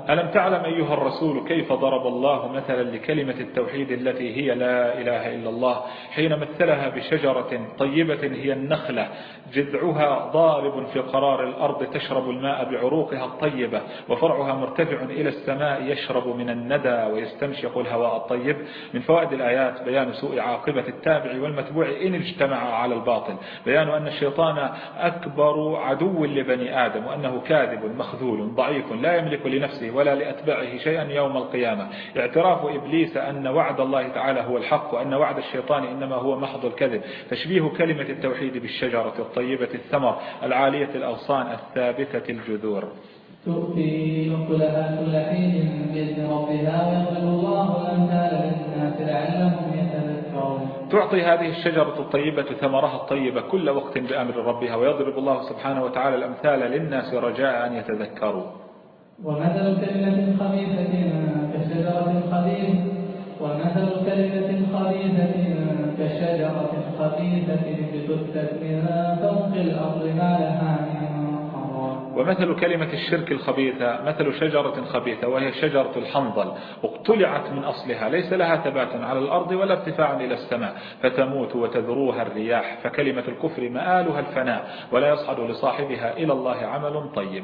ألم تعلم أيها الرسول كيف ضرب الله مثلا لكلمة التوحيد التي هي لا إله إلا الله؟ حين مثلها بشجرة طيبة هي النخلة جذعها ضارب في قرار الأرض تشرب الماء بعروقها الطيبة وفرعها مرتفع إلى السماء يشرب من الندى ويستنشق الهواء الطيب. من فوائد الآيات بيان سوء عاقبة التابع والمتبوع إن اجتمع على الباطل. بيان أن الشيطان أكبر عدو لبني آدم وأنه كاذب مخذول ضعيف لا يملك لنفسه ولا لأتباعه شيئا يوم القيامة. اعتراف إبليس أن وعد الله تعالى هو الحق وأن وعد الشيطان إنما هو محض الكذب. تشبيه كلمة التوحيد بالشجرة الطيبة الثمر العالية الأغصان الثابتة الجذور. تؤتي أكلها كل حين بإذن ربها ويضرب الله الأمثال للناس لعلهم يتذكرون. تعطي هذه الشجرة الطيبة ثمرها الطيبة كل وقت بأمر ربها ويضرب الله سبحانه وتعالى الأمثال للناس رجاء أن يتذكروا. ومثل كلمة خبيثة كشجرة خبيثة ومثل كلمة خبيثة كشجرة خبيثة اجتثت من فوق الأرض ما لها ومثل كلمة الشرك الخبيثة مثل شجرة خبيثة وهي شجرة الحنظل اقتلعت من أصلها ليس لها ثبات على الأرض ولا ارتفاع إلى السماء فتموت وتذروها الرياح فكلمة الكفر مآلها الفناء ولا يصعد لصاحبها إلى الله عمل طيب.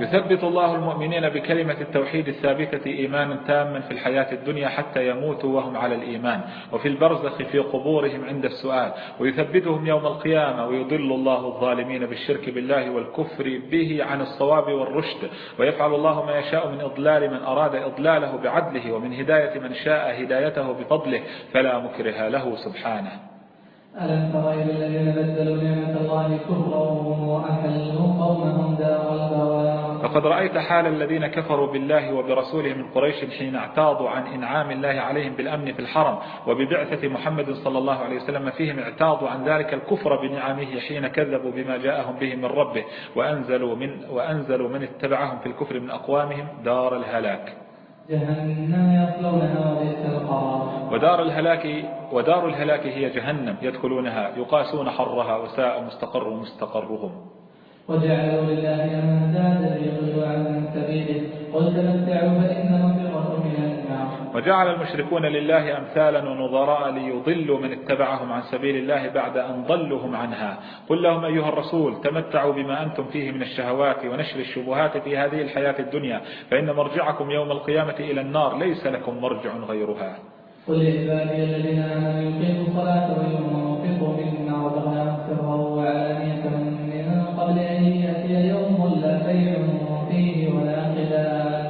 يثبت الله المؤمنين بكلمة التوحيد الثابتة إيمانا تاما في الحياة الدنيا حتى يموتوا وهم على الإيمان وفي البرزخ في قبورهم عند السؤال ويثبتهم يوم القيامة ويضل الله الظالمين بالشرك بالله والكفر به عن الصواب والرشد ويفعل الله ما يشاء من إضلال من أراد إضلاله بعدله ومن هداية من شاء هدايته بفضله فلا مكره له سبحانه. ألم تر إلى الذين بدلوا نعمة الله كفرا وأحلوا قومهم دار البوار فقد رأيت حال الذين كفروا بالله وبرسوله من قريش حين اعتاضوا عن إنعام الله عليهم بالأمن في الحرم وببعثة محمد صلى الله عليه وسلم فيهم اعتاضوا عن ذلك الكفر بنعمه حين كذبوا بما جاءهم به من ربه وأنزلوا من, وأنزلوا من اتبعهم في الكفر من أقوامهم دار الهلاك. جهنم يصلونها وبئس القرار. ودار الهلاك ودار الهلاك هي جهنم يدخلونها يقاسون حرها وساء مستقر مستقرهم. وجعلوا لله أندادا ليضلوا عن سبيله. قل تمتعوا فإن من النار وجعل المشركون لله أمثالا ونظراء ليضلوا من اتبعهم عن سبيل الله بعد أن ضلوهم عنها. قل لهم أيها الرسول تمتعوا بما أنتم فيه من الشهوات ونشر الشبهات في هذه الحياة الدنيا فإن مرجعكم يوم القيامة إلى النار ليس لكم مرجع غيرها. قل لعبادي الذين آمنوا يقيموا الصلاة وينفقوا مما رزقناهم سرا وعلانية من قبل أن يأتي يوم لا بيع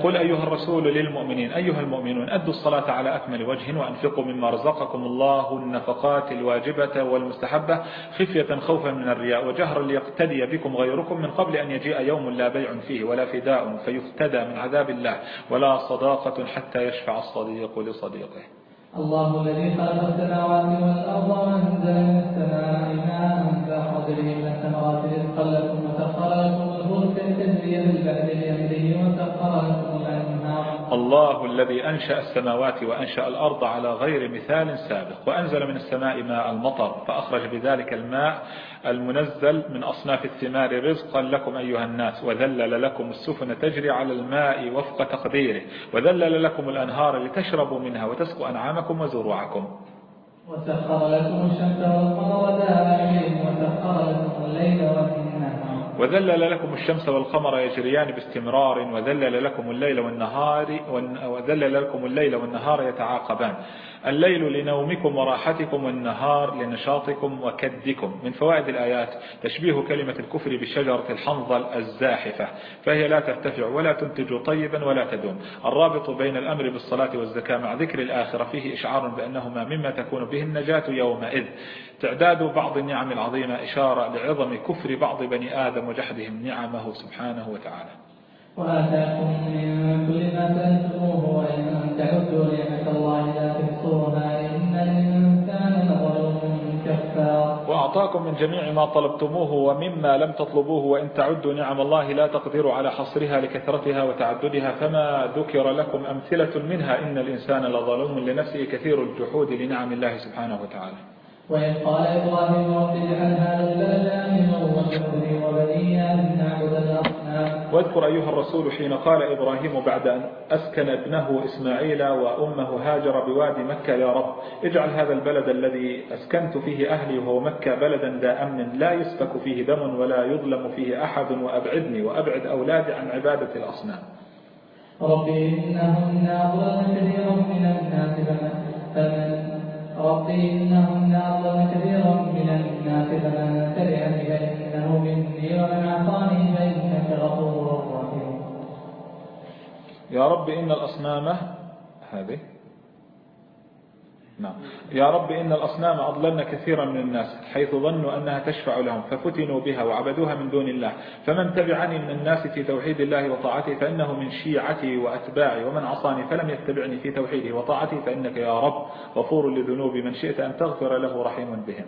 قل أيها الرسول للمؤمنين أيها المؤمنون أدوا الصلاة على أكمل وجه وأنفقوا مما رزقكم الله النفقات الواجبة والمستحبة. خفية خوفا من الرياء وجهرا ليقتدي بكم غيركم من قبل أن يجيء يوم لا بيع فيه ولا فداء فيفتدى من عذاب الله ولا صداقة حتى يشفع الصديق لصديقه. الله الذي خلق السماوات والأرض وأنزل من السماء ماء فأخرج به من الثمرات رزقا لكم وسخر لكم الفلك لتجري بالبحر بأمره وسخر لكم الأنهار. الله الذي أنشأ السماوات وأنشأ الأرض على غير مثال سابق وأنزل من السماء ماء المطر فأخرج بذلك الماء المنزل من أصناف الثمار رزقا لكم أيها الناس وذلل لكم السفن تجري على الماء وفق تقديره وذلل لكم الأنهار لتشربوا منها وتسقوا أنعامكم وزروعكم. وسخر لكم الشمس والقمر دائبين وسخر لكم الليل والنهار. وذلل لكم الشمس والقمر يجريان باستمرار وذلل لكم الليل والنهار وذلل لكم الليل والنهار يتعاقبان. الليل لنومكم وراحتكم والنهار لنشاطكم وكدكم. من فوائد الآيات تشبيه كلمة الكفر بشجرة الحنظل الزاحفة فهي لا ترتفع ولا تنتج طيبا ولا تدوم. الرابط بين الأمر بالصلاة والزكاة مع ذكر الآخرة فيه إشعار بأنهما مما تكون به النجاة يومئذ. تعداد بعض النعم العظيمة إشارة لعظم كفر بعض بني آدم وجحدهم نعمه سبحانه وتعالى. وآتاكم من كل ما سألتموه وإن تعدوا نعمة الله لا تحصوها إن الإنسان لظلوم كفار. وأعطاكم من جميع ما طلبتموه ومما لم تطلبوه وإن تعدوا نعم الله لا تقدروا على حصرها لكثرتها وتعددها فما ذكر لكم أمثلة منها إن الإنسان لظلوم لنفسه كثير الجحود لنعم الله سبحانه وتعالى. وإذ قال إبراهيم رب اجعل هذا البلد آمنا وبني أن نعبد الأصنام. واذكر أيها الرسول حين قال إبراهيم بعد أن أسكن ابنه إسماعيل وأمه هاجر بوادي مكة يا رب اجعل هذا البلد الذي أسكنت فيه أهلي وهو مكة بلدا ذا أمن لا يسفك فيه دم ولا يظلم فيه أحد وأبعدني وأبعد أولادي عن عبادة الأصنام. رب إنهن أضلن كثيرا من الناس فمن رب إنهن أضلن كثيرا من الناس فمن تبعني فإنه مني ومن عصاني فإنك غفور رحيم. يا رب إن الأصنام هذه نعم. يا رب إن الأصنام أضللن كثيرا من الناس حيث ظنوا أنها تشفع لهم ففتنوا بها وعبدوها من دون الله. فمن تبعني من الناس في توحيد الله وطاعته فإنه من شيعتي وأتباعي ومن عصاني فلم يتبعني في توحيده وطاعته فإنك يا رب غفور لذنوب من شئت أن تغفر له رحيم بهم.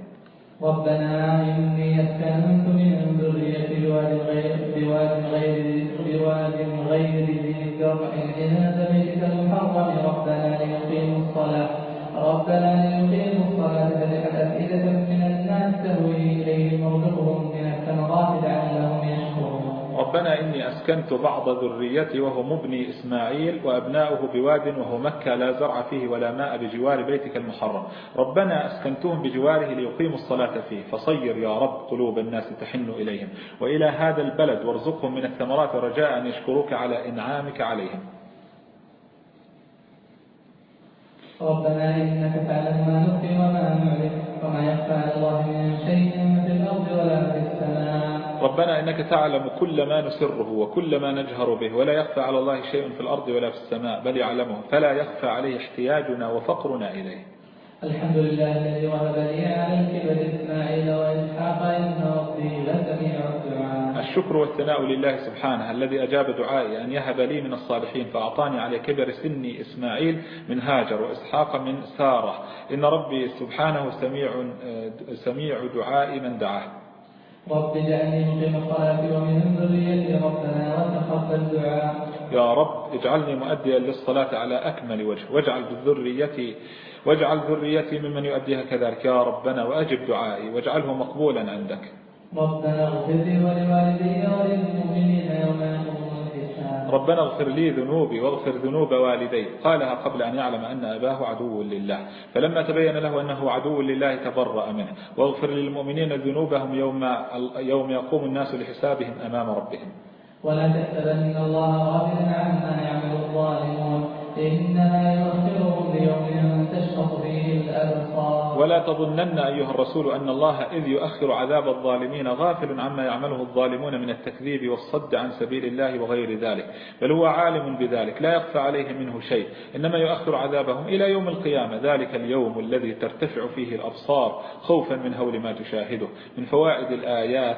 ربنا إني أسكنت من ذريتي بواد غير بواد غير ذي زرع عند بيتك المحرم ربنا ليقيموا الصلاة. ربنا الصلاة أفئدة من الناس تهوي إليهم وارزقهم من الثمرات لعلهم يشكرون. ربنا إني أسكنت بعض ذريتي وهو مبني إسماعيل وأبناؤه بواد وهو مكة لا زرع فيه ولا ماء بجوار بيتك المحرم. ربنا أسكنتهم بجواره ليقيموا الصلاة فيه. فصير يا رب قلوب الناس تحن إليهم. وإلى هذا البلد وارزقهم من الثمرات رجاء أن يشكروك على إنعامك عليهم. ربنا إنك تعلم ما نخفي وما نعلم وما يخفى على الله من شيء في الأرض ولا في السماء. ربنا إنك تعلم كل ما نسره وكل ما نجهر به ولا يخفى على الله شيء في الأرض ولا في السماء بل يعلمه فلا يخفى عليه احتياجنا وفقرنا إليه. الحمد لله الذي وهب لي على الكبر إسماعيل وإسحاق إن ربي لسميع الدعاء. الشكر والثناء لله سبحانه الذي أجاب دعائي أن يهب لي من الصالحين فأعطاني على كبر سني إسماعيل من هاجر وإسحاق من سارة. إن ربي سبحانه سميع, سميع دعاء من دعاه. رب اجعلني مقيم الصلاة ومن ذريتي ربنا وتقبل دعاء. يا رب اجعلني مؤديا للصلاة على أكمل وجه. واجعل ذريتي واجعل ذريتي ممن يؤديها كذلك. يا ربنا وأجب دعائي. واجعله مقبولا عندك. ربنا اغفر لي ولوالدي وللمؤمنين يوم ربنا اغفر لي ذنوبي واغفر ذنوب والدي. قالها قبل أن يعلم أن أباه عدو لله. فلما تبين له أنه عدو لله تبرأ منه. واغفر للمؤمنين ذنوبهم يوم, يوم يقوم الناس لحسابهم أمام ربهم. ولا تحسبن الله غافلا عما يعمل الظالمون. إنما يؤخرهم ليوم تشخص فيه الأبصار. ولا تظنن أيها الرسول أن الله إذ يؤخر عذاب الظالمين غافل عما يعمله الظالمون من التكذيب والصد عن سبيل الله وغير ذلك بل هو عالم بذلك لا يخفى عليه منه شيء. إنما يؤخر عذابهم إلى يوم القيامة ذلك اليوم الذي ترتفع فيه الأبصار خوفا من هول ما تشاهده من فوائد الآيات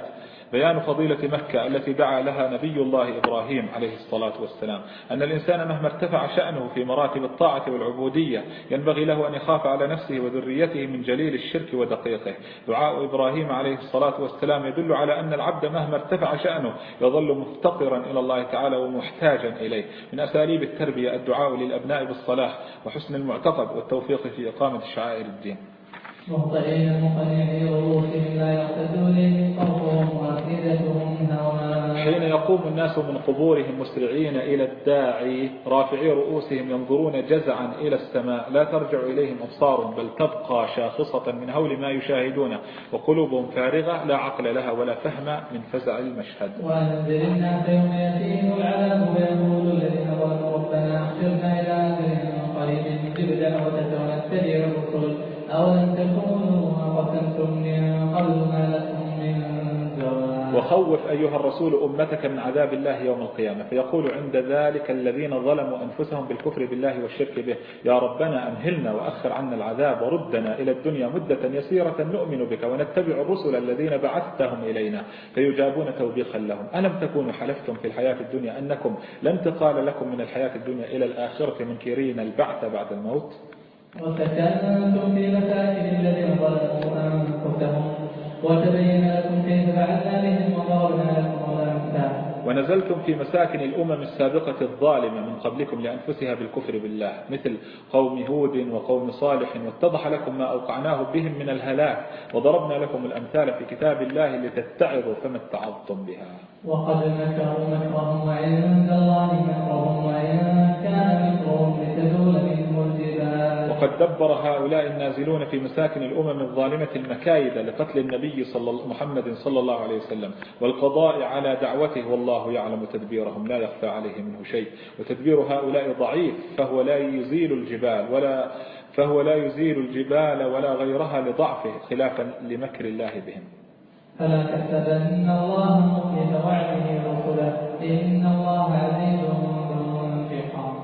بيان فضيلة مكة التي دعا لها نبي الله إبراهيم عليه الصلاة والسلام. أن الإنسان مهما ارتفع شأنه في مراتب الطاعة والعبودية ينبغي له أن يخاف على نفسه وذريته من جليل الشرك ودقيقه. دعاء إبراهيم عليه الصلاة والسلام يدل على أن العبد مهما ارتفع شأنه يظل مفتقرا إلى الله تعالى ومحتاجا إليه. من أساليب التربية الدعاء للأبناء بالصلاح وحسن المعتقد والتوفيق في إقامة شعائر الدين. مهطعين مقنعي رؤوسهم لا يرتد إليهم طرفهم وأفئدتهم هواء حين يقوم الناس من قبورهم مسرعين إلى الداعي رافعي رؤوسهم ينظرون جزعا إلى السماء لا ترجع إليهم أبصارهم بل تبقى شاخصة من هول ما يشاهدونه وقلوبهم فارغة لا عقل لها ولا فهم من فزع المشهد. وأنذر الناس يوم يأتيهم العذاب ويقول الذين ظلموا ربنا أخرنا إلى أجل قريب نجب دعوتك ونتبع الرسل. تكونوا ما لكم من وخوف أيها الرسول أمتك من عذاب الله يوم القيامة. فيقول عند ذلك الذين ظلموا أنفسهم بالكفر بالله والشرك به يا ربنا أمهلنا وأخر عنا العذاب وردنا إلى الدنيا مدة يسيرة نؤمن بك ونتبع الرسل الذين بعثتهم إلينا فيجابون توبيخا لهم. ألم تكونوا حلفتم في الحياة الدنيا أنكم لن تقال لكم من الحياة الدنيا إلى الآخرة منكرين البعث بعد الموت؟ وسكنتم في مساكن الذين ظلموا أنفسهم وتبين لكم كيف فعلنا بهم وضربنا لكم الأمثال. ونزلتم في مساكن الأمم السابقة الظالمة من قبلكم لأنفسها بالكفر بالله مثل قوم هود وقوم صالح واتضح لكم ما أوقعناه بهم من الهلاك وضربنا لكم الأمثال في كتاب الله لتتعظوا فما اتعظتم بها. وقد مكروا مكرهم وعند الله مكرهم وإن كان مكرهم لتزول منه الجبال وقد دبر هؤلاء النازلون في مساكن الأمم الظالمة المكايد لقتل النبي صلى محمد صلى الله عليه وسلم والقضاء على دعوته والله يعلم تدبيرهم لا يخفى عليه منه شيء. وتدبير هؤلاء ضعيف فهو لا يزيل الجبال ولا فهو لا يزيل الجبال ولا غيرها لضعفه خلافا لمكر الله بهم. فلا تحسبن الله مخلف وعده رسله إن الله عزيز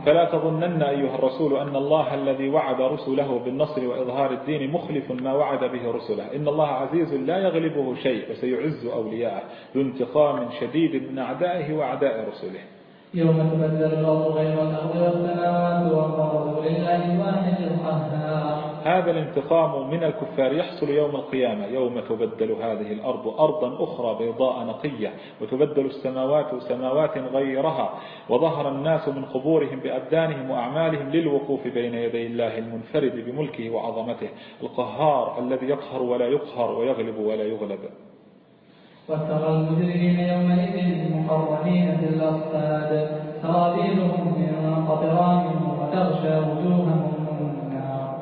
فلا تظنن أيها الرسول أن الله الذي وعد رسله بالنصر وإظهار الدين مخلف ما وعد به رسله. إن الله عزيز لا يغلبه شيء وسيعز أولياءه ذو انتقام شديد من أعدائه وأعداء رسله. يوم تبدل الأرض غير الأرض والسماوات وبرزوا لله الواحد القهار. هذا الانتقام من الكفار يحصل يوم القيامة يوم تبدل هذه الأرض أرضا أخرى بيضاء نقية وتبدل السماوات سماوات غيرها وظهر الناس من قبورهم بأبدانهم وأعمالهم للوقوف بين يدي الله المنفرد بملكه وعظمته القهار الذي يقهر ولا يقهر ويغلب ولا يغلب. وترى المجرمين يومئذ مقرنين في الأصفاد. سرابيلهم من قطران وتغشى وجوههم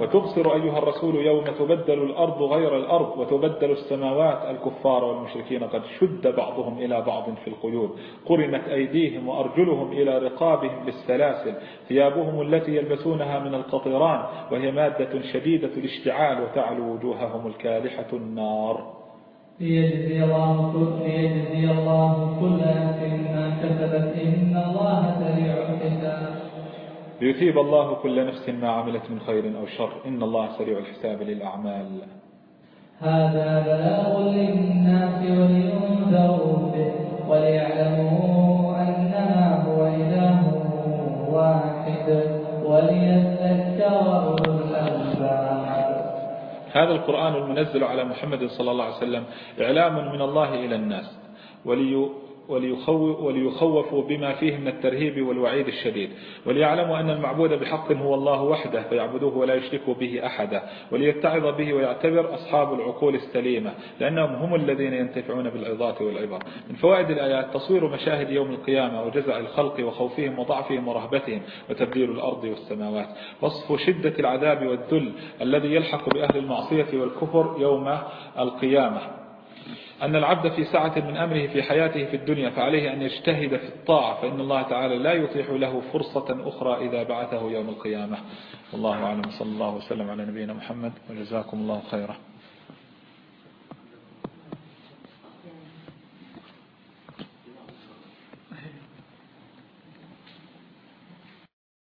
وتبصر أيها الرسول يوم تبدل الأرض غير الأرض وتبدل السماوات. الكفار والمشركين قد شد بعضهم إلى بعض في القيود. قرمت أيديهم وأرجلهم إلى رقابهم بالسلاسل. ثيابهم التي يلبسونها من القطران وهي مادة شديدة الاشتعال وتعلو وجوههم الكالحة النار. ليجزي الله كل ليجزي الله كل نفس ما كسبت. إن الله سريع الحساب. ليثيب الله كل نفس ما عملت من خير أو شر. إن الله سريع الحساب للأعمال. هذا بلاغ للناس ولينذروا به وليعلموا أنما هو إله واحد وليذكر أولو الألباب. هذا القرآن المنزل على محمد صلى الله عليه وسلم إعلام من الله إلى الناس. وليخوفوا بما فيه من الترهيب والوعيد الشديد. وليعلموا أن المعبود بحق هو الله وحده فيعبدوه ولا يشركوا به أحدا. وليتعظ به ويعتبر أصحاب العقول السليمة لأنهم هم الذين ينتفعون بالعظات والعبر. من فوائد الآيات تصوير مشاهد يوم القيامة وجزع الخلق وخوفهم وضعفهم ورهبتهم وتبديل الأرض والسماوات. وصف شدة العذاب والذل الذي يلحق بأهل المعصية والكفر يوم القيامة. أن العبد في سعة من أمره في حياته في الدنيا فعليه أن يجتهد في الطاعة فإن الله تعالى لا يتيح له فرصة أخرى إذا بعثه يوم القيامة. والله أعلم صلى الله وسلم على نبينا محمد وجزاكم الله خيرا.